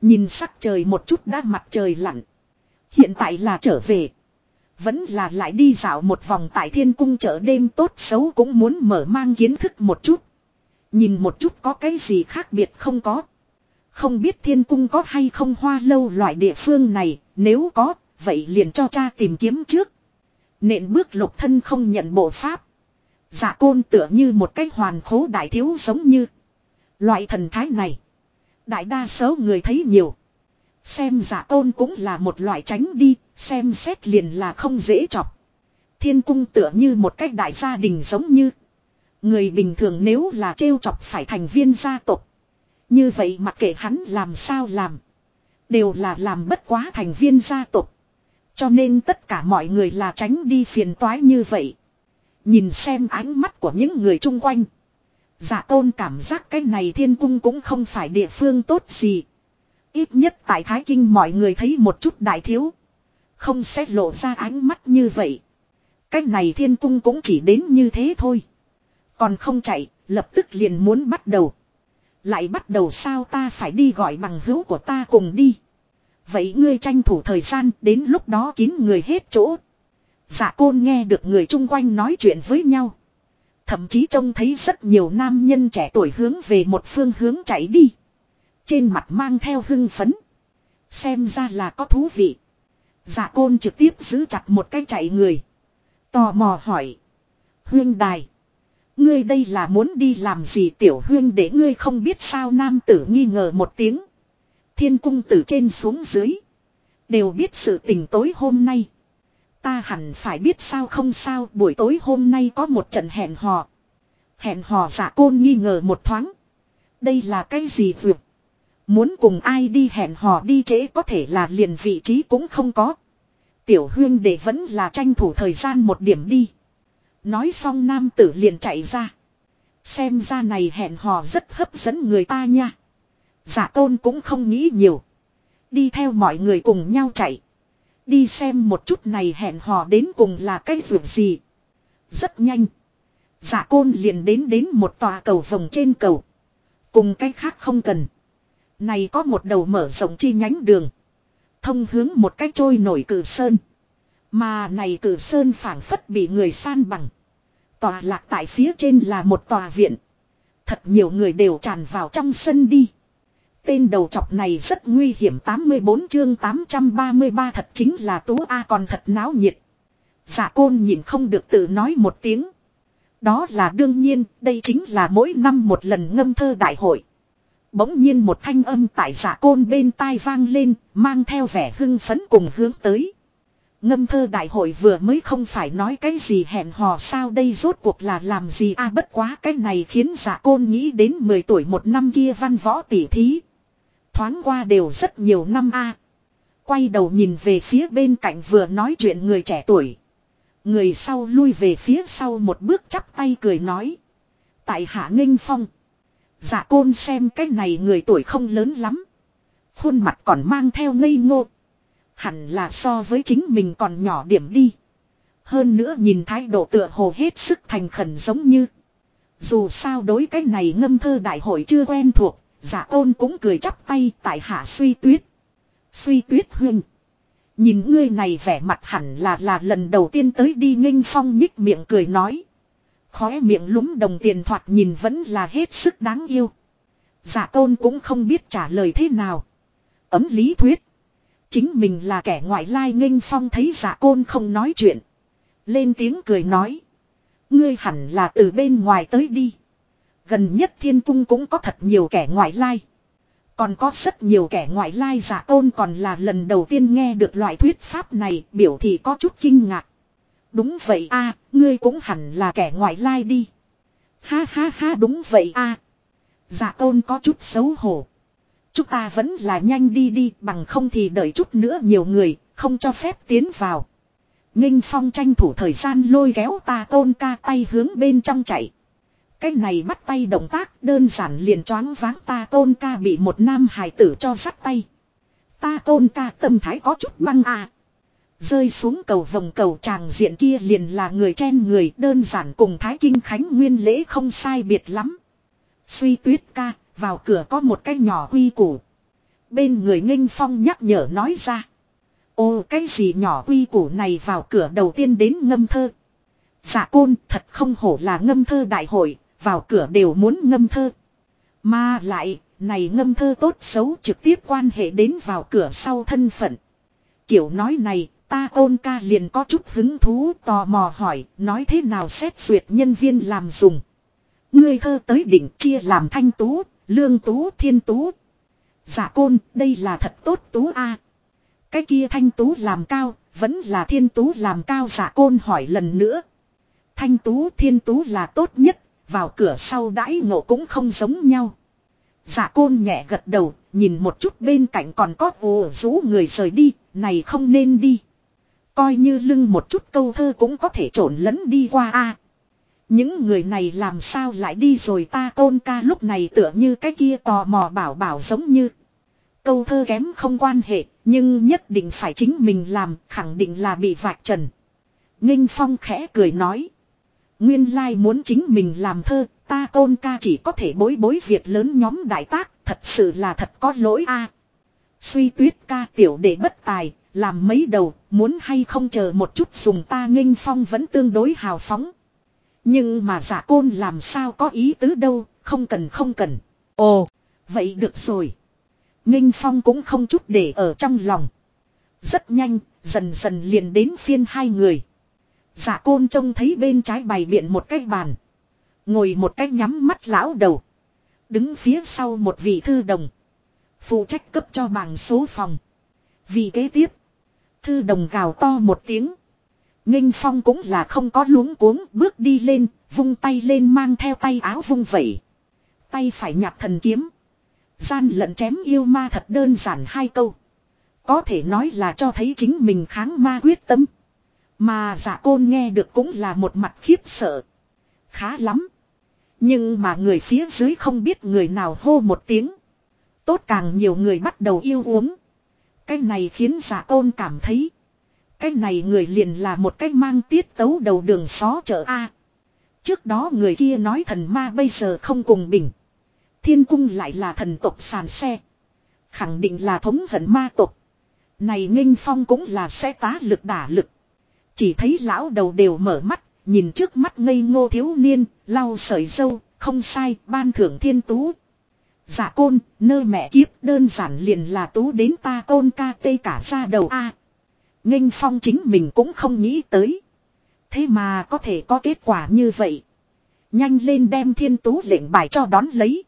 Nhìn sắc trời một chút đã mặt trời lặn. Hiện tại là trở về. Vẫn là lại đi dạo một vòng tại thiên cung chợ đêm tốt xấu cũng muốn mở mang kiến thức một chút. Nhìn một chút có cái gì khác biệt không có. Không biết thiên cung có hay không hoa lâu loại địa phương này, nếu có, vậy liền cho cha tìm kiếm trước. Nện bước lục thân không nhận bộ pháp. Giả côn tựa như một cái hoàn khố đại thiếu giống như. Loại thần thái này. Đại đa số người thấy nhiều. Xem dạ giả tôn cũng là một loại tránh đi, xem xét liền là không dễ chọc. Thiên cung tựa như một cách đại gia đình giống như. Người bình thường nếu là trêu chọc phải thành viên gia tộc. Như vậy mặc kệ hắn làm sao làm. Đều là làm bất quá thành viên gia tộc. Cho nên tất cả mọi người là tránh đi phiền toái như vậy. Nhìn xem ánh mắt của những người chung quanh. Giả tôn cảm giác cái này thiên cung cũng không phải địa phương tốt gì. Ít nhất tại Thái Kinh mọi người thấy một chút đại thiếu. Không sẽ lộ ra ánh mắt như vậy. Cái này thiên cung cũng chỉ đến như thế thôi. Còn không chạy, lập tức liền muốn bắt đầu. Lại bắt đầu sao ta phải đi gọi bằng hữu của ta cùng đi. Vậy ngươi tranh thủ thời gian đến lúc đó kín người hết chỗ. Dạ côn nghe được người chung quanh nói chuyện với nhau. Thậm chí trông thấy rất nhiều nam nhân trẻ tuổi hướng về một phương hướng chạy đi. Trên mặt mang theo hưng phấn. Xem ra là có thú vị. Dạ côn trực tiếp giữ chặt một cái chạy người. Tò mò hỏi. Huyên đài. Ngươi đây là muốn đi làm gì tiểu huyên để ngươi không biết sao nam tử nghi ngờ một tiếng. Thiên cung tử trên xuống dưới. Đều biết sự tình tối hôm nay. Ta hẳn phải biết sao không sao, buổi tối hôm nay có một trận hẹn hò. Hẹn hò giả côn nghi ngờ một thoáng. Đây là cái gì vượt? Muốn cùng ai đi hẹn hò đi trễ có thể là liền vị trí cũng không có. Tiểu huyên để vẫn là tranh thủ thời gian một điểm đi. Nói xong nam tử liền chạy ra. Xem ra này hẹn hò rất hấp dẫn người ta nha. Giả tôn cũng không nghĩ nhiều. Đi theo mọi người cùng nhau chạy. Đi xem một chút này hẹn hò đến cùng là cái vượt gì. Rất nhanh. Giả côn liền đến đến một tòa cầu vòng trên cầu. Cùng cái khác không cần. Này có một đầu mở rộng chi nhánh đường. Thông hướng một cái trôi nổi cử sơn. Mà này cử sơn phảng phất bị người san bằng. Tòa lạc tại phía trên là một tòa viện. Thật nhiều người đều tràn vào trong sân đi. Tên đầu chọc này rất nguy hiểm 84 chương 833 thật chính là Tú A còn thật náo nhiệt. Giả côn nhìn không được tự nói một tiếng. Đó là đương nhiên, đây chính là mỗi năm một lần ngâm thơ đại hội. Bỗng nhiên một thanh âm tại giả côn bên tai vang lên, mang theo vẻ hưng phấn cùng hướng tới. Ngâm thơ đại hội vừa mới không phải nói cái gì hẹn hò sao đây rốt cuộc là làm gì a bất quá cái này khiến giả côn nghĩ đến 10 tuổi một năm kia văn võ tỉ thí. Thoáng qua đều rất nhiều năm a Quay đầu nhìn về phía bên cạnh vừa nói chuyện người trẻ tuổi. Người sau lui về phía sau một bước chắp tay cười nói. Tại hạ nghênh phong. Dạ côn xem cái này người tuổi không lớn lắm. Khuôn mặt còn mang theo ngây ngô. Hẳn là so với chính mình còn nhỏ điểm đi. Hơn nữa nhìn thái độ tựa hồ hết sức thành khẩn giống như. Dù sao đối cái này ngâm thơ đại hội chưa quen thuộc, giả ôn cũng cười chắp tay tại hạ suy tuyết. Suy tuyết huynh. Nhìn ngươi này vẻ mặt hẳn là là lần đầu tiên tới đi nghênh phong nhích miệng cười nói. Khóe miệng lúm đồng tiền thoạt nhìn vẫn là hết sức đáng yêu. Giả tôn cũng không biết trả lời thế nào. Ấm lý thuyết. Chính mình là kẻ ngoại lai nghênh phong thấy giả côn không nói chuyện. Lên tiếng cười nói. Ngươi hẳn là từ bên ngoài tới đi. Gần nhất thiên cung cũng có thật nhiều kẻ ngoại lai. Còn có rất nhiều kẻ ngoại lai giả tôn còn là lần đầu tiên nghe được loại thuyết pháp này, biểu thì có chút kinh ngạc. Đúng vậy a, ngươi cũng hẳn là kẻ ngoại lai đi. Ha ha ha, đúng vậy a Giả tôn có chút xấu hổ. Chúng ta vẫn là nhanh đi đi bằng không thì đợi chút nữa nhiều người, không cho phép tiến vào. Nghinh phong tranh thủ thời gian lôi kéo ta tôn ca tay hướng bên trong chạy. Cái này bắt tay động tác đơn giản liền choáng váng ta tôn ca bị một nam hài tử cho sắt tay. Ta tôn ca tâm thái có chút băng à. Rơi xuống cầu vòng cầu tràng diện kia liền là người chen người đơn giản cùng Thái Kinh Khánh nguyên lễ không sai biệt lắm. Suy tuyết ca, vào cửa có một cái nhỏ quy củ. Bên người nghênh phong nhắc nhở nói ra. Ô cái gì nhỏ quy củ này vào cửa đầu tiên đến ngâm thơ. Dạ côn thật không hổ là ngâm thơ đại hội, vào cửa đều muốn ngâm thơ. Mà lại, này ngâm thơ tốt xấu trực tiếp quan hệ đến vào cửa sau thân phận. Kiểu nói này, ta ôn ca liền có chút hứng thú tò mò hỏi, nói thế nào xét duyệt nhân viên làm dùng. Ngươi thơ tới đỉnh chia làm thanh tú, lương tú, thiên tú. Dạ côn, đây là thật tốt tú a. Cái kia thanh tú làm cao, vẫn là thiên tú làm cao dạ côn hỏi lần nữa. Thanh tú thiên tú là tốt nhất, vào cửa sau đãi ngộ cũng không giống nhau. Dạ côn nhẹ gật đầu, nhìn một chút bên cạnh còn có ồ rú người rời đi, này không nên đi. Coi như lưng một chút câu thơ cũng có thể trộn lẫn đi qua a những người này làm sao lại đi rồi ta tôn ca lúc này tựa như cái kia tò mò bảo bảo giống như. Câu thơ kém không quan hệ, nhưng nhất định phải chính mình làm, khẳng định là bị vạch trần. Nghinh Phong khẽ cười nói. Nguyên lai muốn chính mình làm thơ, ta tôn ca chỉ có thể bối bối việc lớn nhóm đại tác, thật sự là thật có lỗi a. Suy tuyết ca tiểu đệ bất tài, làm mấy đầu, muốn hay không chờ một chút dùng ta nghênh phong vẫn tương đối hào phóng. Nhưng mà giả côn làm sao có ý tứ đâu, không cần không cần. Ồ, vậy được rồi. Nghinh phong cũng không chút để ở trong lòng. Rất nhanh, dần dần liền đến phiên hai người. Giả côn trông thấy bên trái bày biện một cái bàn. Ngồi một cái nhắm mắt lão đầu. Đứng phía sau một vị thư đồng. Phụ trách cấp cho bằng số phòng. Vì kế tiếp. Thư đồng gào to một tiếng. Nghinh phong cũng là không có luống cuống bước đi lên, vung tay lên mang theo tay áo vung vẩy. Tay phải nhặt thần kiếm. Gian lận chém yêu ma thật đơn giản hai câu. Có thể nói là cho thấy chính mình kháng ma quyết tâm. Mà giả côn nghe được cũng là một mặt khiếp sợ. Khá lắm. Nhưng mà người phía dưới không biết người nào hô một tiếng. Tốt càng nhiều người bắt đầu yêu uống. Cái này khiến giả côn cảm thấy. Cái này người liền là một cái mang tiết tấu đầu đường xó chợ A. Trước đó người kia nói thần ma bây giờ không cùng bình. Thiên cung lại là thần tộc sàn xe. Khẳng định là thống hận ma tộc. Này nghênh phong cũng là sẽ tá lực đả lực. Chỉ thấy lão đầu đều mở mắt, nhìn trước mắt ngây ngô thiếu niên, lau sợi dâu, không sai, ban thưởng thiên tú. Dạ côn, nơi mẹ kiếp đơn giản liền là tú đến ta côn ca tê cả ra đầu a. À, Nghênh phong chính mình cũng không nghĩ tới. Thế mà có thể có kết quả như vậy. Nhanh lên đem thiên tú lệnh bài cho đón lấy.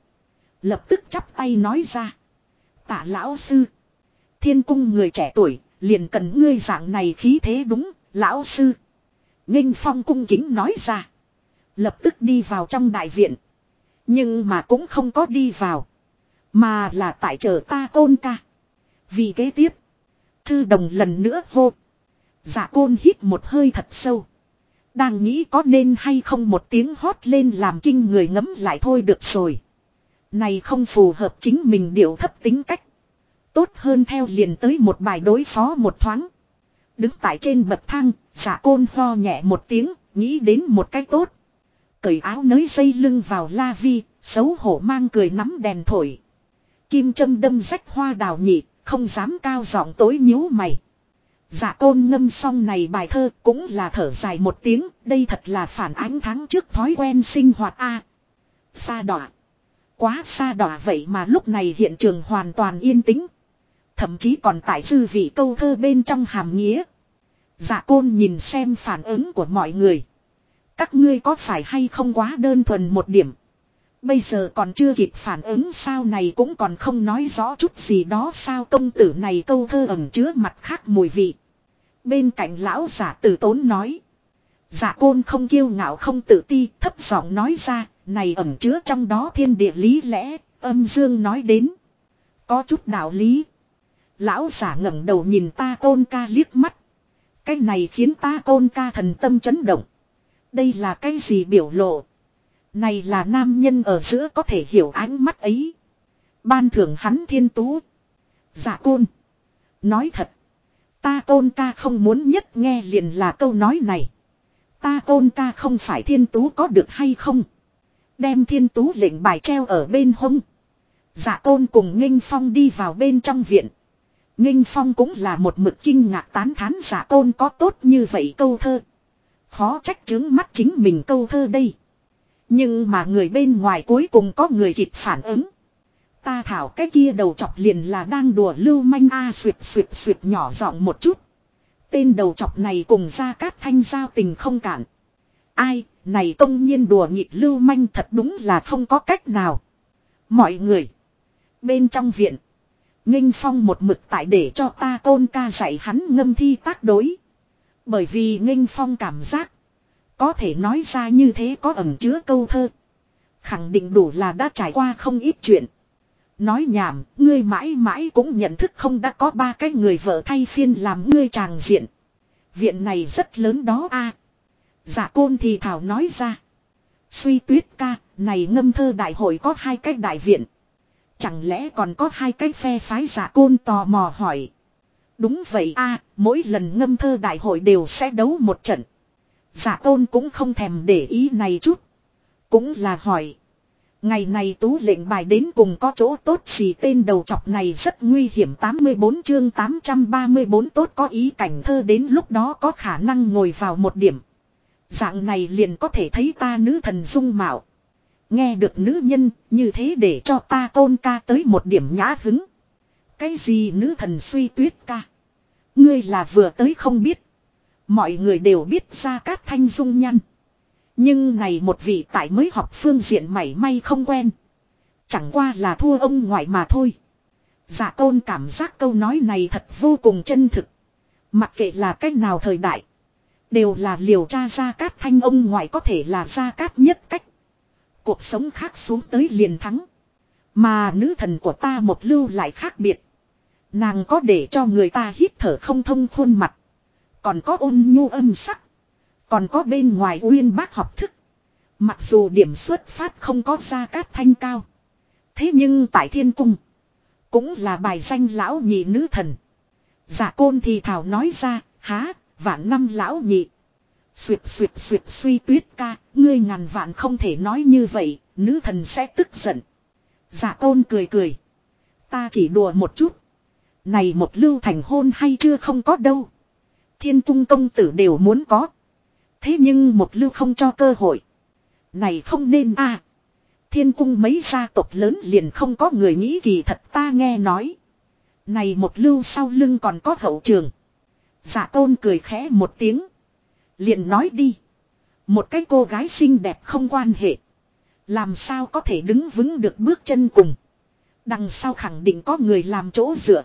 Lập tức chắp tay nói ra. Tạ lão sư. Thiên cung người trẻ tuổi, liền cần ngươi dạng này khí thế đúng, lão sư. Nghinh phong cung kính nói ra. Lập tức đi vào trong đại viện. Nhưng mà cũng không có đi vào. Mà là tại chờ ta côn ca. Vì kế tiếp. Thư đồng lần nữa hô. Dạ côn hít một hơi thật sâu. Đang nghĩ có nên hay không một tiếng hót lên làm kinh người ngấm lại thôi được rồi. Này không phù hợp chính mình điệu thấp tính cách. Tốt hơn theo liền tới một bài đối phó một thoáng. Đứng tại trên bậc thang, giả côn ho nhẹ một tiếng, nghĩ đến một cách tốt. Cởi áo nới dây lưng vào la vi, xấu hổ mang cười nắm đèn thổi. Kim châm đâm rách hoa đào nhị, không dám cao giọng tối nhíu mày. Dạ côn ngâm xong này bài thơ cũng là thở dài một tiếng, đây thật là phản ánh tháng trước thói quen sinh hoạt a. À, xa đỏ. Quá xa đỏ vậy mà lúc này hiện trường hoàn toàn yên tĩnh. Thậm chí còn tại dư vị câu thơ bên trong hàm nghĩa. Dạ côn nhìn xem phản ứng của mọi người. Các ngươi có phải hay không quá đơn thuần một điểm. Bây giờ còn chưa kịp phản ứng sao này cũng còn không nói rõ chút gì đó sao công tử này câu thơ ẩn chứa mặt khác mùi vị. Bên cạnh lão giả tử tốn nói. Giả côn không kiêu ngạo không tự ti, thấp giọng nói ra. Này ẩn chứa trong đó thiên địa lý lẽ. Âm dương nói đến. Có chút đạo lý. Lão giả ngẩng đầu nhìn ta côn ca liếc mắt. Cái này khiến ta côn ca thần tâm chấn động. Đây là cái gì biểu lộ. Này là nam nhân ở giữa có thể hiểu ánh mắt ấy. Ban thưởng hắn thiên tú. Dạ côn. Nói thật. Ta côn ca không muốn nhất nghe liền là câu nói này. Ta côn ca không phải thiên tú có được hay không. Đem thiên tú lệnh bài treo ở bên hông. Dạ côn cùng nghênh phong đi vào bên trong viện. Nghênh phong cũng là một mực kinh ngạc tán thán giả côn có tốt như vậy câu thơ. Khó trách chứng mắt chính mình câu thơ đây. Nhưng mà người bên ngoài cuối cùng có người kịp phản ứng. Ta thảo cái kia đầu chọc liền là đang đùa lưu manh a à, suyệt suyệt suyệt nhỏ giọng một chút. Tên đầu chọc này cùng ra cát thanh giao tình không cản. Ai, này công nhiên đùa nhịp lưu manh thật đúng là không có cách nào. Mọi người. Bên trong viện. Nghinh phong một mực tại để cho ta tôn ca dạy hắn ngâm thi tác đối. Bởi vì nghinh phong cảm giác. Có thể nói ra như thế có ẩm chứa câu thơ. Khẳng định đủ là đã trải qua không ít chuyện. Nói nhảm, ngươi mãi mãi cũng nhận thức không đã có ba cái người vợ thay phiên làm ngươi tràng diện. Viện này rất lớn đó a. À. Dạ côn thì thảo nói ra. Suy tuyết ca, này ngâm thơ đại hội có hai cái đại viện. Chẳng lẽ còn có hai cái phe phái giả côn tò mò hỏi. Đúng vậy a mỗi lần ngâm thơ đại hội đều sẽ đấu một trận. Giả tôn cũng không thèm để ý này chút. Cũng là hỏi. Ngày này tú lệnh bài đến cùng có chỗ tốt gì tên đầu chọc này rất nguy hiểm 84 chương 834 tốt có ý cảnh thơ đến lúc đó có khả năng ngồi vào một điểm. Dạng này liền có thể thấy ta nữ thần dung mạo. Nghe được nữ nhân như thế để cho ta tôn ca tới một điểm nhã hứng. Cái gì nữ thần suy tuyết ca. Ngươi là vừa tới không biết. Mọi người đều biết ra cát thanh dung nhăn. Nhưng này một vị tại mới học phương diện mảy may không quen. Chẳng qua là thua ông ngoại mà thôi. Dạ tôn cảm giác câu nói này thật vô cùng chân thực. Mặc kệ là cách nào thời đại. Đều là liều tra ra cát thanh ông ngoại có thể là ra cát nhất cách. Cuộc sống khác xuống tới liền thắng. Mà nữ thần của ta một lưu lại khác biệt. Nàng có để cho người ta hít thở không thông khuôn mặt. Còn có ôn nhu âm sắc. Còn có bên ngoài uyên bác học thức. Mặc dù điểm xuất phát không có ra cát thanh cao. Thế nhưng tại thiên cung. Cũng là bài danh lão nhị nữ thần. Giả côn thì thảo nói ra. Há, vạn năm lão nhị. Xuyệt xuyệt xuyệt suy tuyết ca. Ngươi ngàn vạn không thể nói như vậy. Nữ thần sẽ tức giận. Giả côn cười cười. Ta chỉ đùa một chút. Này một lưu thành hôn hay chưa không có đâu. Thiên cung công tử đều muốn có. Thế nhưng một lưu không cho cơ hội. Này không nên a. À. thiên cung mấy gia tộc lớn liền không có người nghĩ kỳ thật ta nghe nói. Này một lưu sau lưng còn có hậu trường. Giả tôn cười khẽ một tiếng. liền nói đi. Một cái cô gái xinh đẹp không quan hệ. Làm sao có thể đứng vững được bước chân cùng. Đằng sau khẳng định có người làm chỗ dựa.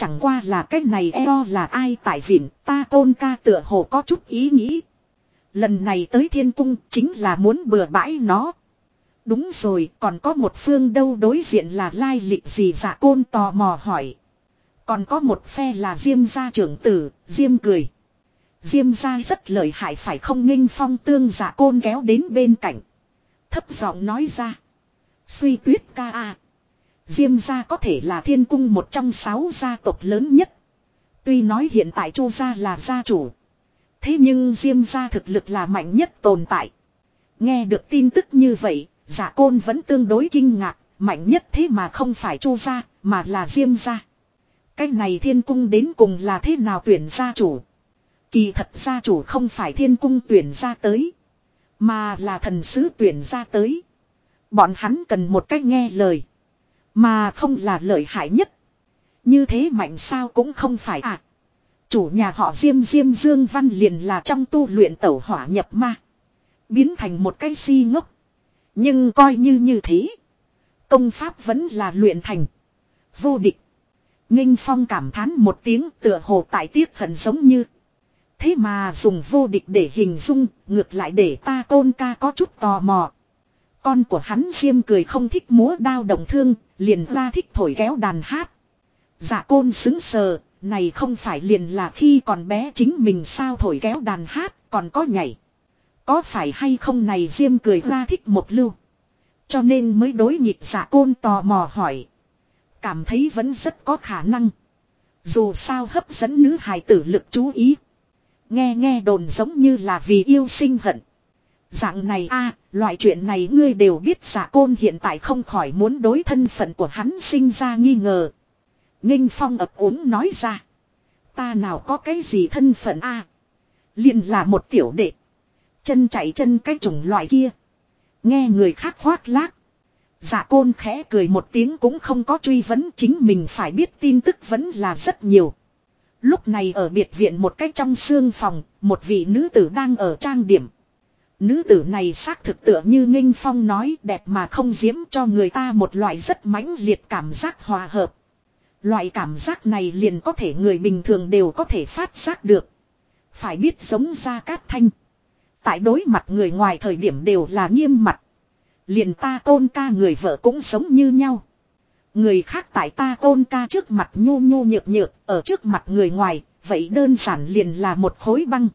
Chẳng qua là cái này eo là ai tại viện ta tôn ca tựa hồ có chút ý nghĩ. Lần này tới thiên cung chính là muốn bừa bãi nó. Đúng rồi còn có một phương đâu đối diện là lai lịch gì dạ côn tò mò hỏi. Còn có một phe là diêm gia trưởng tử, diêm cười. Diêm gia rất lợi hại phải không nghênh phong tương dạ côn kéo đến bên cạnh. Thấp giọng nói ra. Suy tuyết ca a Diêm gia có thể là thiên cung một trong sáu gia tộc lớn nhất. Tuy nói hiện tại chu gia là gia chủ. Thế nhưng Diêm gia thực lực là mạnh nhất tồn tại. Nghe được tin tức như vậy, giả côn vẫn tương đối kinh ngạc, mạnh nhất thế mà không phải chu gia, mà là Diêm gia. Cái này thiên cung đến cùng là thế nào tuyển gia chủ? Kỳ thật gia chủ không phải thiên cung tuyển ra tới. Mà là thần sứ tuyển ra tới. Bọn hắn cần một cách nghe lời. Mà không là lợi hại nhất. Như thế mạnh sao cũng không phải à. Chủ nhà họ Diêm Diêm Dương Văn liền là trong tu luyện tẩu hỏa nhập ma. Biến thành một cái si ngốc. Nhưng coi như như thế. Công pháp vẫn là luyện thành. Vô địch. Nghinh Phong cảm thán một tiếng tựa hồ tại tiếc hận giống như. Thế mà dùng vô địch để hình dung, ngược lại để ta tôn ca có chút tò mò. Con của hắn Diêm cười không thích múa đao động thương, liền ra thích thổi kéo đàn hát. Dạ côn xứng sờ, này không phải liền là khi còn bé chính mình sao thổi kéo đàn hát, còn có nhảy. Có phải hay không này Diêm cười ra thích một lưu. Cho nên mới đối nhịp dạ côn tò mò hỏi. Cảm thấy vẫn rất có khả năng. Dù sao hấp dẫn nữ hài tử lực chú ý. Nghe nghe đồn giống như là vì yêu sinh hận. Dạng này a loại chuyện này ngươi đều biết giả côn hiện tại không khỏi muốn đối thân phận của hắn sinh ra nghi ngờ. Nghinh phong ập ốm nói ra. Ta nào có cái gì thân phận a liền là một tiểu đệ. Chân chạy chân cái chủng loại kia. Nghe người khác khoác lác. Giả côn khẽ cười một tiếng cũng không có truy vấn chính mình phải biết tin tức vẫn là rất nhiều. Lúc này ở biệt viện một cách trong xương phòng, một vị nữ tử đang ở trang điểm. Nữ tử này xác thực tựa như Nghinh Phong nói đẹp mà không diễm cho người ta một loại rất mãnh liệt cảm giác hòa hợp. Loại cảm giác này liền có thể người bình thường đều có thể phát giác được. Phải biết giống ra cát thanh. Tại đối mặt người ngoài thời điểm đều là nghiêm mặt. Liền ta tôn ca người vợ cũng sống như nhau. Người khác tại ta tôn ca trước mặt nhu nhu nhược nhược, ở trước mặt người ngoài, vậy đơn giản liền là một khối băng.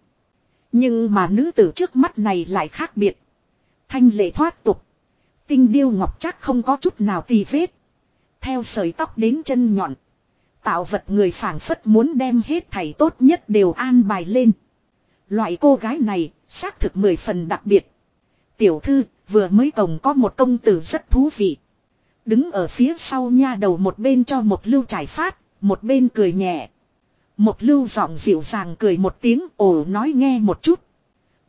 Nhưng mà nữ tử trước mắt này lại khác biệt. Thanh lệ thoát tục. Tinh điêu ngọc chắc không có chút nào tì vết. Theo sợi tóc đến chân nhọn. Tạo vật người phảng phất muốn đem hết thầy tốt nhất đều an bài lên. Loại cô gái này, xác thực mười phần đặc biệt. Tiểu thư, vừa mới tổng có một công tử rất thú vị. Đứng ở phía sau nha đầu một bên cho một lưu trải phát, một bên cười nhẹ. Một lưu giọng dịu dàng cười một tiếng ồ nói nghe một chút.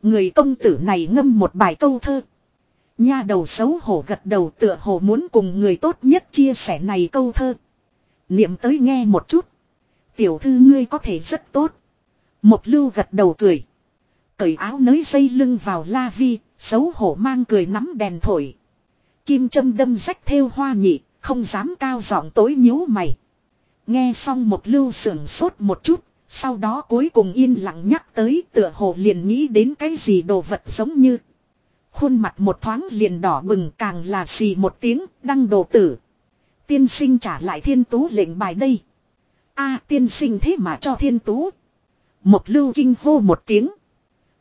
Người công tử này ngâm một bài câu thơ. Nha đầu xấu hổ gật đầu tựa hồ muốn cùng người tốt nhất chia sẻ này câu thơ. Niệm tới nghe một chút. Tiểu thư ngươi có thể rất tốt. Một lưu gật đầu cười. Cởi áo nới dây lưng vào la vi, xấu hổ mang cười nắm đèn thổi. Kim châm đâm rách theo hoa nhị, không dám cao giọng tối nhíu mày. Nghe xong một lưu sưởng sốt một chút, sau đó cuối cùng yên lặng nhắc tới tựa hồ liền nghĩ đến cái gì đồ vật giống như. Khuôn mặt một thoáng liền đỏ bừng càng là xì một tiếng, đăng đồ tử. Tiên sinh trả lại thiên tú lệnh bài đây. a tiên sinh thế mà cho thiên tú. Một lưu kinh hô một tiếng.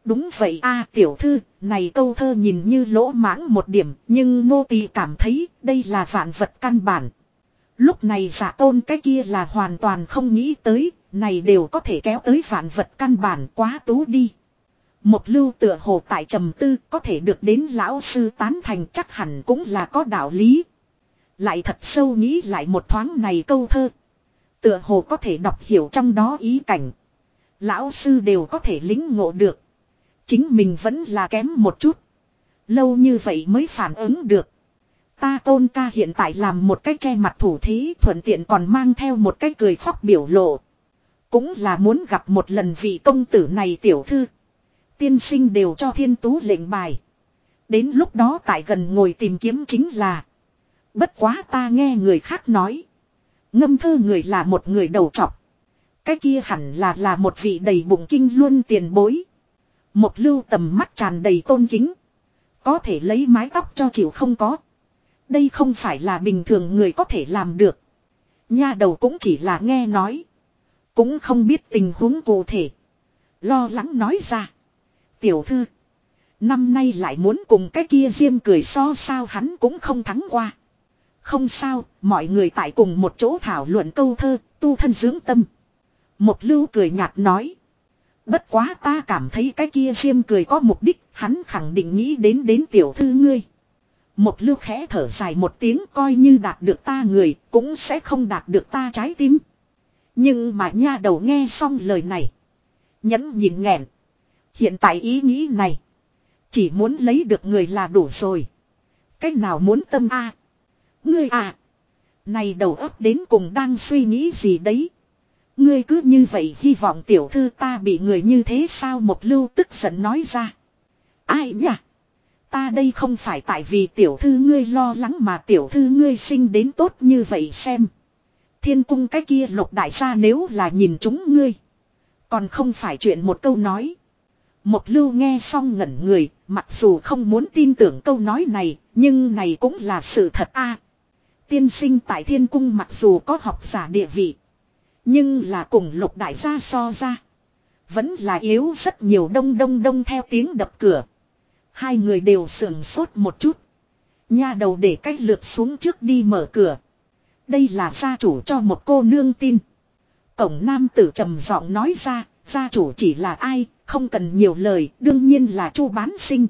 Đúng vậy a tiểu thư, này câu thơ nhìn như lỗ mãng một điểm, nhưng nô tỳ cảm thấy đây là vạn vật căn bản. Lúc này giả tôn cái kia là hoàn toàn không nghĩ tới, này đều có thể kéo tới vạn vật căn bản quá tú đi. Một lưu tựa hồ tại trầm tư có thể được đến lão sư tán thành chắc hẳn cũng là có đạo lý. Lại thật sâu nghĩ lại một thoáng này câu thơ. Tựa hồ có thể đọc hiểu trong đó ý cảnh. Lão sư đều có thể lính ngộ được. Chính mình vẫn là kém một chút. Lâu như vậy mới phản ứng được. Ta tôn ca hiện tại làm một cái che mặt thủ thí, thuận tiện còn mang theo một cái cười khóc biểu lộ. Cũng là muốn gặp một lần vị công tử này tiểu thư. Tiên sinh đều cho thiên tú lệnh bài. Đến lúc đó tại gần ngồi tìm kiếm chính là. Bất quá ta nghe người khác nói. Ngâm thơ người là một người đầu trọc. Cái kia hẳn là là một vị đầy bụng kinh luôn tiền bối. Một lưu tầm mắt tràn đầy tôn kính. Có thể lấy mái tóc cho chịu không có. Đây không phải là bình thường người có thể làm được. Nha đầu cũng chỉ là nghe nói. Cũng không biết tình huống cụ thể. Lo lắng nói ra. Tiểu thư. Năm nay lại muốn cùng cái kia diêm cười so sao hắn cũng không thắng qua. Không sao, mọi người tại cùng một chỗ thảo luận câu thơ, tu thân dưỡng tâm. Một lưu cười nhạt nói. Bất quá ta cảm thấy cái kia diêm cười có mục đích, hắn khẳng định nghĩ đến đến tiểu thư ngươi. Một lưu khẽ thở dài một tiếng coi như đạt được ta người, cũng sẽ không đạt được ta trái tim. Nhưng mà nha đầu nghe xong lời này. Nhẫn nhìn nghẹn. Hiện tại ý nghĩ này. Chỉ muốn lấy được người là đủ rồi. Cách nào muốn tâm a Ngươi à. Này đầu óc đến cùng đang suy nghĩ gì đấy. Ngươi cứ như vậy hy vọng tiểu thư ta bị người như thế sao một lưu tức giận nói ra. Ai nhỉ? Ta đây không phải tại vì tiểu thư ngươi lo lắng mà tiểu thư ngươi sinh đến tốt như vậy xem. Thiên cung cái kia lục đại gia nếu là nhìn chúng ngươi. Còn không phải chuyện một câu nói. Một lưu nghe xong ngẩn người, mặc dù không muốn tin tưởng câu nói này, nhưng này cũng là sự thật a. tiên sinh tại thiên cung mặc dù có học giả địa vị. Nhưng là cùng lục đại gia so ra. Vẫn là yếu rất nhiều đông đông đông theo tiếng đập cửa. Hai người đều sườn sốt một chút. Nha đầu để cách lượt xuống trước đi mở cửa. Đây là gia chủ cho một cô nương tin. Cổng nam tử trầm giọng nói ra, gia chủ chỉ là ai, không cần nhiều lời, đương nhiên là chu bán sinh.